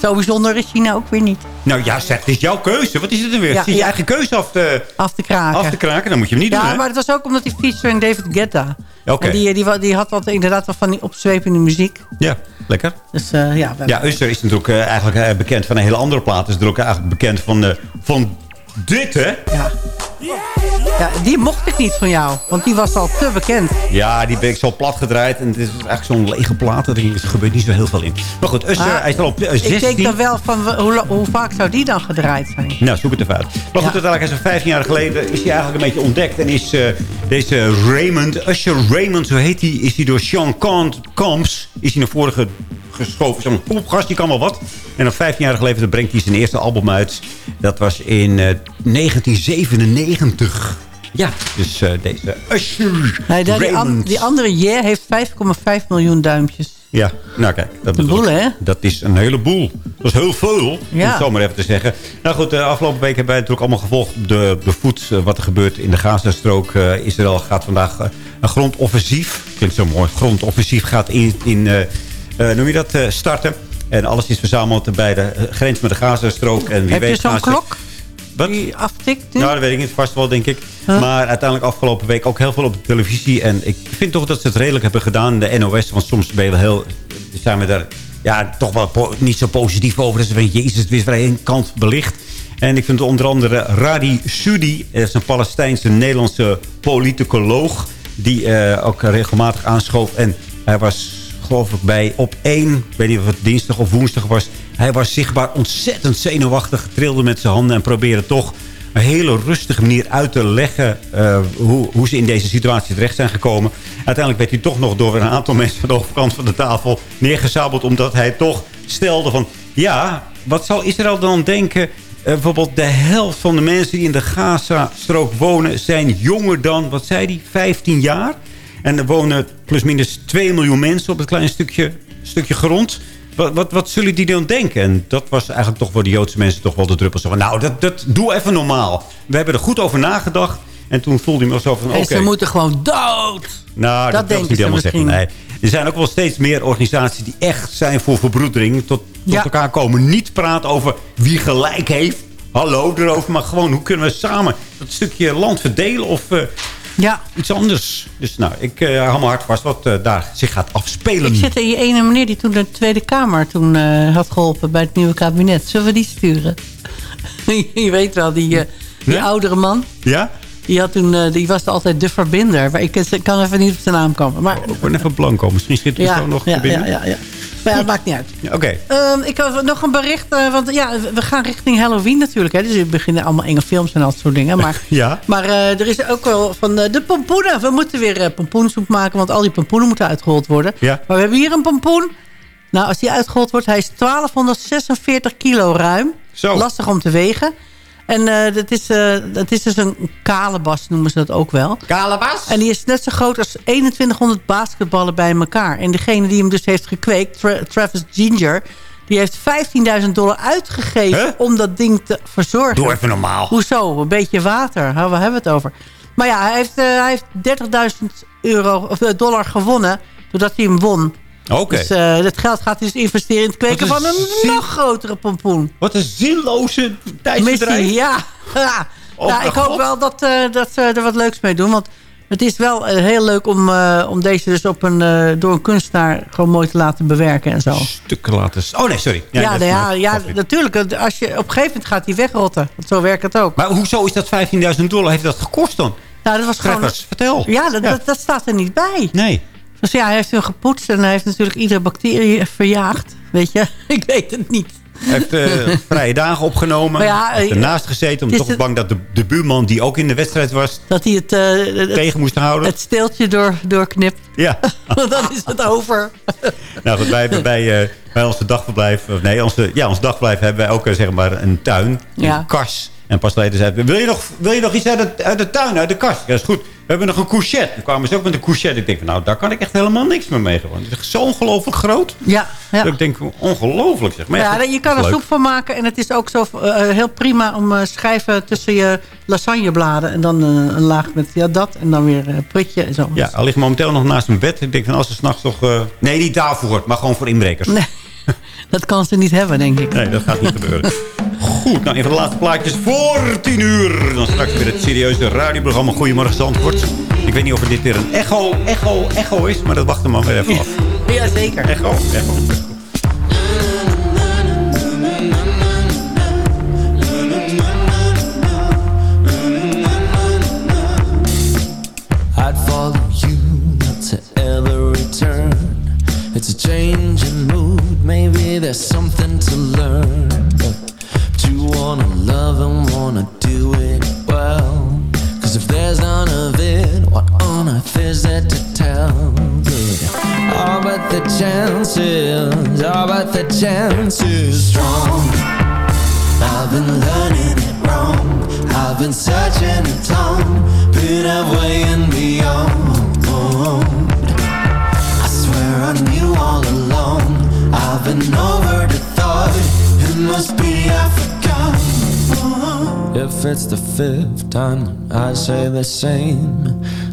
zo bijzonder is hij nou ook weer niet. Nou ja, zeg, het is jouw keuze. Wat is het dan weer? Ja, Zie je ja. eigen keuze af te, Af te kraken. af te kraken? Dan moet je hem niet ja, doen, hè? maar het was ook omdat hij feature in David Guetta. Oké. En die, die, die had wat, inderdaad wat van die opzwepende muziek. Ja, lekker. Dus eh, ja, Ja, Usher is natuurlijk eh, eigenlijk eh, bekend van een hele andere plaat. Is er ook eigenlijk bekend van, van dit, hè? Ja. ja, die mocht ik niet van jou. Want die was al te bekend. Ja, die ben ik zo plat gedraaid. En het is eigenlijk zo'n lege plaat. Er gebeurt niet zo heel veel in. Maar goed, Usher, hij is al op eh, 16. Ik denk dan wel van hoe, hoe vaak zou die dan gedraaid zijn? Nou, zoek het even uit. Maar goed, uiteindelijk is er 15 jaar geleden is hij eigenlijk een beetje ontdekt. En is eh, deze Raymond, Usher Raymond, zo heet hij, is hij door Sean Camps, is hij naar voren ge- geschoven. Zo'n popgast, die kan wel wat. En dan 15 jaar geleden brengt hij zijn eerste album uit. Dat was in eh, 1997. Ja, dus eh, deze Usher Nee, die, die, an- Raymond. die andere Yeah heeft 5,5 miljoen duimpjes. Ja, nou kijk. Dat Een boel, ik. hè? Dat is een heleboel. Dat is heel veel, om Ja. het zo maar even te zeggen. Nou goed, de afgelopen week hebben wij natuurlijk allemaal gevolgd... de, de voet, eh, wat er gebeurt in de Gazastrook. Eh Israël gaat vandaag eh, een grondoffensief... klinkt zo mooi, grondoffensief gaat in, in eh, eh, noem je dat, eh, starten. En alles is verzameld bij de eh, grens met de Gazastrook. En wie Heb je weet zo'n gaan ze- klok Wat? die aftikt nu? Nou, dat weet ik niet. Vast wel, denk ik. Maar uiteindelijk afgelopen week ook heel veel op de televisie. En ik vind toch dat ze het redelijk hebben gedaan. De NOS, want soms ben je wel heel... zijn we daar ja, toch wel niet zo positief over. Dus van, jezus, het is weer één kant belicht. En ik vind onder andere Radi Sudi. Dat is een Palestijnse Nederlandse politicoloog. Die eh, ook regelmatig aanschoof. En hij was geloof ik bij op één, ik weet niet of het dinsdag of woensdag was. Hij was zichtbaar ontzettend zenuwachtig, trilde met zijn handen en probeerde toch een hele rustige manier uit te leggen eh, hoe, hoe ze in deze situatie terecht zijn gekomen. Uiteindelijk werd hij toch nog door een aantal mensen van de overkant van de tafel neergezabeld, omdat hij toch stelde van, ja, wat zal Israël dan denken? Eh, bijvoorbeeld de helft van de mensen die in de Gaza-strook wonen zijn jonger dan, wat zei hij, 15 jaar. En er wonen plusminus 2 miljoen mensen op het kleine stukje, stukje grond. Wat, wat, wat zullen die dan denken? En dat was eigenlijk toch voor de Joodse mensen toch wel de druppel. Zo van, nou, dat, dat doe even normaal. We hebben er goed over nagedacht. En toen voelde hij me zo van, oké. Ze moeten gewoon dood. Nou, dat, Dat denken ik helemaal zeggen. Nee. Er zijn ook wel steeds meer organisaties die echt zijn voor verbroedering. Tot, tot Ja. elkaar komen. Niet praten over wie gelijk heeft. Hallo erover. Maar gewoon, hoe kunnen we samen dat stukje land verdelen? Of eh, Ja. iets anders. Dus nou, ik uh, hou mijn hart vast wat eh, daar zich gaat afspelen. Ik zit in die ene meneer die toen de Tweede Kamer toen, eh, had geholpen bij het nieuwe kabinet. Zullen we die sturen? Je weet wel, die, die Ja? oudere man. Ja? Die, had toen, die was altijd de verbinder. Maar ik kan even niet op zijn naam komen. Maar, Ik word even blanco. Misschien schiet er ja, zo nog ja, binnen. ja, ja, ja. Maar ja, het maakt niet uit. Oké. Ehm, ik had nog een bericht. eh, want ja, we gaan richting Halloween natuurlijk. Hè, dus we beginnen allemaal enge films en dat soort dingen. Maar, Ja. maar eh, er is ook wel van eh, de pompoenen. We moeten weer pompoensoep maken. Want al die pompoenen moeten uitgehold worden. Ja. Maar we hebben hier een pompoen. Nou, als die uitgehold wordt, hij is 1246 kilo ruim. Zo. Lastig om te wegen. En eh dat, is, eh, dat is dus een kalebas, noemen ze dat ook wel. Kalebas? En die is net zo groot als 2100 basketballen bij elkaar. En degene die hem dus heeft gekweekt, Tra- Travis Ginger... die heeft 15.000 dollar uitgegeven Huh? om dat ding te verzorgen. Doe even normaal. Hoezo? Een beetje water. Waar hebben we het over? Maar ja, hij heeft, eh, hij heeft 30.000 euro of, dollar gewonnen... doordat hij hem won. Oké. Dus dat geld gaat dus investeren in het kweken van een nog grotere pompoen. Wat een zinloze tijdsbedrijf. Missie, ja. ja. Oh, ja ik hoop God. wel dat, eh, dat ze er wat leuks mee doen. Want het is wel eh, heel leuk om, om deze dus op een, door een kunstenaar gewoon mooi te laten bewerken en zo. Stukken laten... Oh nee, sorry. Ja, is nou ja, ja, natuurlijk. Als je, op een gegeven moment gaat hij wegrotten. Want zo werkt het ook. Maar hoezo is dat 15.000 dollar? Heeft dat gekost dan? Nou, dat was gewoon... Vertel. Ja, dat, Dat, dat staat er niet bij. Nee. Dus ja, hij heeft hem gepoetst en hij heeft natuurlijk iedere bacterie verjaagd. Weet je, ik weet het niet. Hij heeft eh, vrije dagen opgenomen. Ja, heeft eh, ernaast gezeten. Om toch het- bang dat de, de buurman die ook in de wedstrijd was... Dat hij het, eh, het, tegen moest houden. het steeltje door, doorknipt. Ja. Want dan is het over. Nou goed, wij hebben bij, eh, bij onze dagverblijf... Of nee, onze, ja, ons dagverblijf hebben wij ook zeg maar een tuin. Ja. Een kas. En pas geleden zei hij, wil je nog, wil je nog iets uit de, uit de tuin, uit de kast? Ja, is goed. We hebben nog een couchette. Dan kwamen ze ook met een couchette. Ik denk, van, nou, daar kan ik echt helemaal niks meer mee. Gewoon. Het is zo ongelooflijk groot. Ja, ja. Dat ik denk, ongelooflijk zeg. Maar ja, je kan er leuk. soep van maken. En het is ook zo eh, heel prima om eh, schijven tussen je lasagnebladen. En dan eh, een laag met ja, dat. En dan weer een prutje en zo. Ja, hij ligt momenteel nog naast mijn bed. Ik denk van, als ze s'nachts toch... Nee, niet daarvoor, maar gewoon voor inbrekers. Nee, dat kan ze niet hebben, denk ik. Nee, dat gaat niet gebeuren. Goed, nou een van de laatste plaatjes voor 10 uur. Dan straks weer het serieuze radioprogramma Goedemorgen Zandvoort. Ik weet niet of er dit weer een echo, echo, echo is, maar dat wachten we maar weer even af. Ja, zeker. Echo, echo. this. Fifth time I say the same,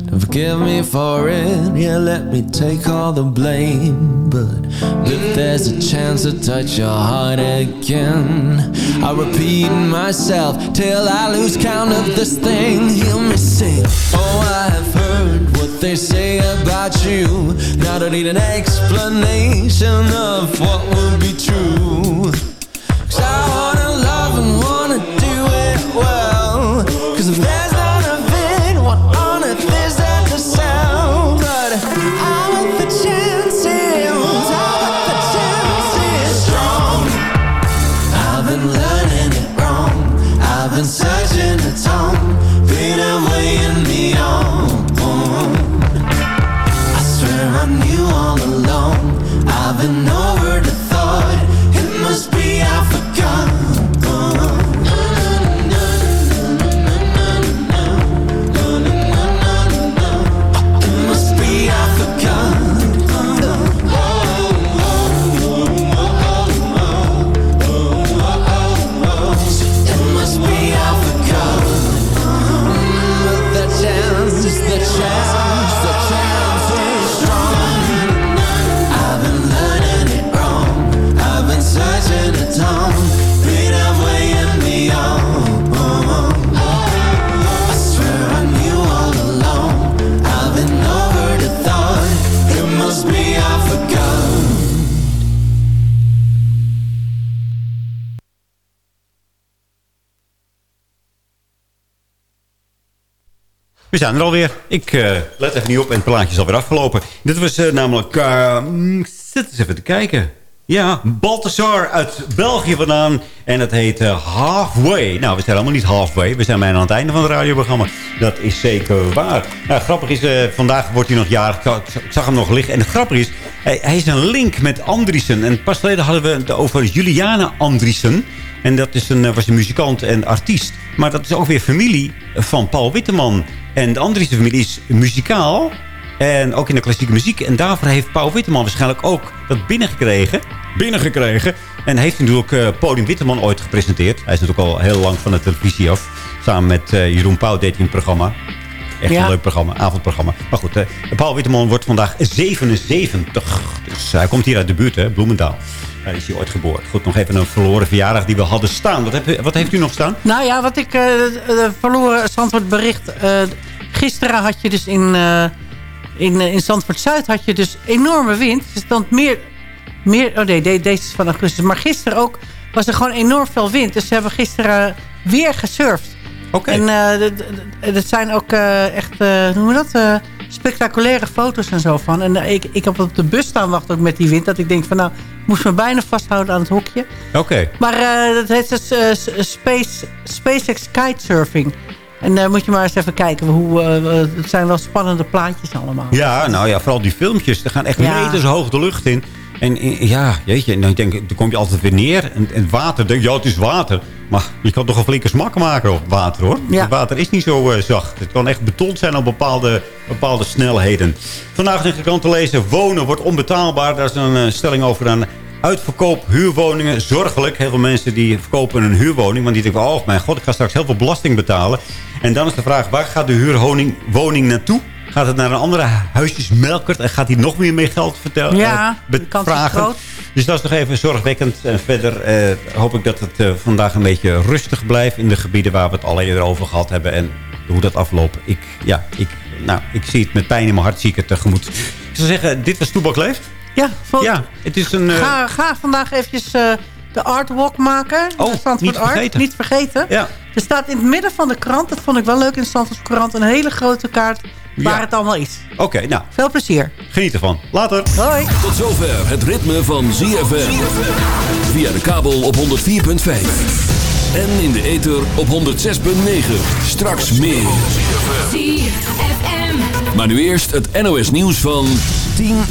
then forgive me for it. Yeah, let me take all the blame. But if there's a chance to touch your heart again, I'll repeat myself till I lose count of this thing. Hear me sing. Oh, I've heard what they say about you. Now I don't need an explanation of what would be true. We zijn er alweer. Ik eh, let even niet op en het plaatje is alweer afgelopen. Dit was eh, namelijk... zit eens even te kijken. Ja, Balthasar uit België vandaan. En het heet eh, Halfway. Nou, we zijn helemaal niet halfway. We zijn bijna aan het einde van het radioprogramma. Dat is zeker waar. Nou, grappig is, vandaag wordt hij nog jarig. Ik zag, hem nog liggen. En het grappige is, hij, hij is een link met Andriessen. En pas geleden hadden we het over Juliane Andriessen. En dat is een, was een muzikant en artiest. Maar dat is ook weer familie van Paul Witteman. En de Andriessen familie is muzikaal. En ook in de klassieke muziek. En daarvoor heeft Paul Witteman waarschijnlijk ook dat binnengekregen. Binnengekregen. En heeft natuurlijk eh, Podium Witteman ooit gepresenteerd. Hij is natuurlijk al heel lang van de televisie af. Samen met eh, Jeroen Pauw deed hij een programma. Echt Ja. een leuk programma, avondprogramma. Maar goed, eh, Paul Witteman wordt vandaag 77. Dus hij komt hier uit de buurt, hè, Bloemendaal. Daar is hij ooit geboren. Goed, nog even een verloren verjaardag die we hadden staan. Wat, heb, wat heeft u nog staan? Nou ja, wat ik eh eh, verloren Zandvoort bericht. eh, gisteren had je dus in, in, in Zandvoort Zuid had je dus enorme wind. Er stond meer, meer... Oh nee, de- deze is van augustus. Maar gisteren ook was er gewoon enorm veel wind. Dus ze hebben gisteren weer gesurfd. Oké. En dat zijn ook echt, hoe noem je dat? Spectaculaire foto's en zo van. En eh, ik, ik heb op de bus staan wachten ook met die wind. Dat ik denk van nou, ik moest me bijna vasthouden aan het hokje. Oké. Maar eh, dat heet dus eh, Space, SpaceX Kitesurfing. En daar moet je maar eens even kijken. Hoe, het zijn wel spannende plaatjes allemaal. Ja, nou ja, vooral die filmpjes. Er gaan echt Ja. meters hoog de lucht in. En ja, jeetje, en dan denk ik, dan kom je altijd weer neer. En, en water, denk je, ja, het is water. Maar je kan toch een flinke smak maken op water, hoor. Het water is niet zo uh, zacht. Het kan echt beton zijn op bepaalde, bepaalde snelheden. Vandaag in de krant te lezen... wonen wordt onbetaalbaar. Daar is een uh, stelling over aan uitverkoop huurwoningen. Zorgelijk. Heel veel mensen die verkopen een huurwoning. Want die denken, oh mijn god, ik ga straks heel veel belasting betalen. En dan is de vraag, waar gaat de huurwoning naartoe? Gaat het naar een andere huisjesmelkert en gaat hij nog meer mee geld vertellen? Ja, uh, vragen. Dus dat is nog even zorgwekkend. En verder eh, hoop ik dat het uh, vandaag een beetje rustig blijft in de gebieden waar we het al eerder over gehad hebben. En hoe dat afloopt. Ik, ja, ik, nou, ik zie het met pijn in mijn hart zie ik het tegemoet. Ik zou zeggen, dit was Toebak Leeft. Ja, ja het is een... Ga, ga vandaag eventjes de artwalk maken. Oh, niet Art. vergeten. Niet vergeten. Ja. Er staat in het midden van de krant, dat vond ik wel leuk in de krant, een hele grote kaart waar het allemaal is. Oké, nou. Veel plezier. Geniet ervan. Later. Hoi. Tot zover het ritme van ZFM. Via de kabel op 104.5. En in de ether op 106.9. Straks meer. ZFM. Maar nu eerst het NOS nieuws van 10 uur.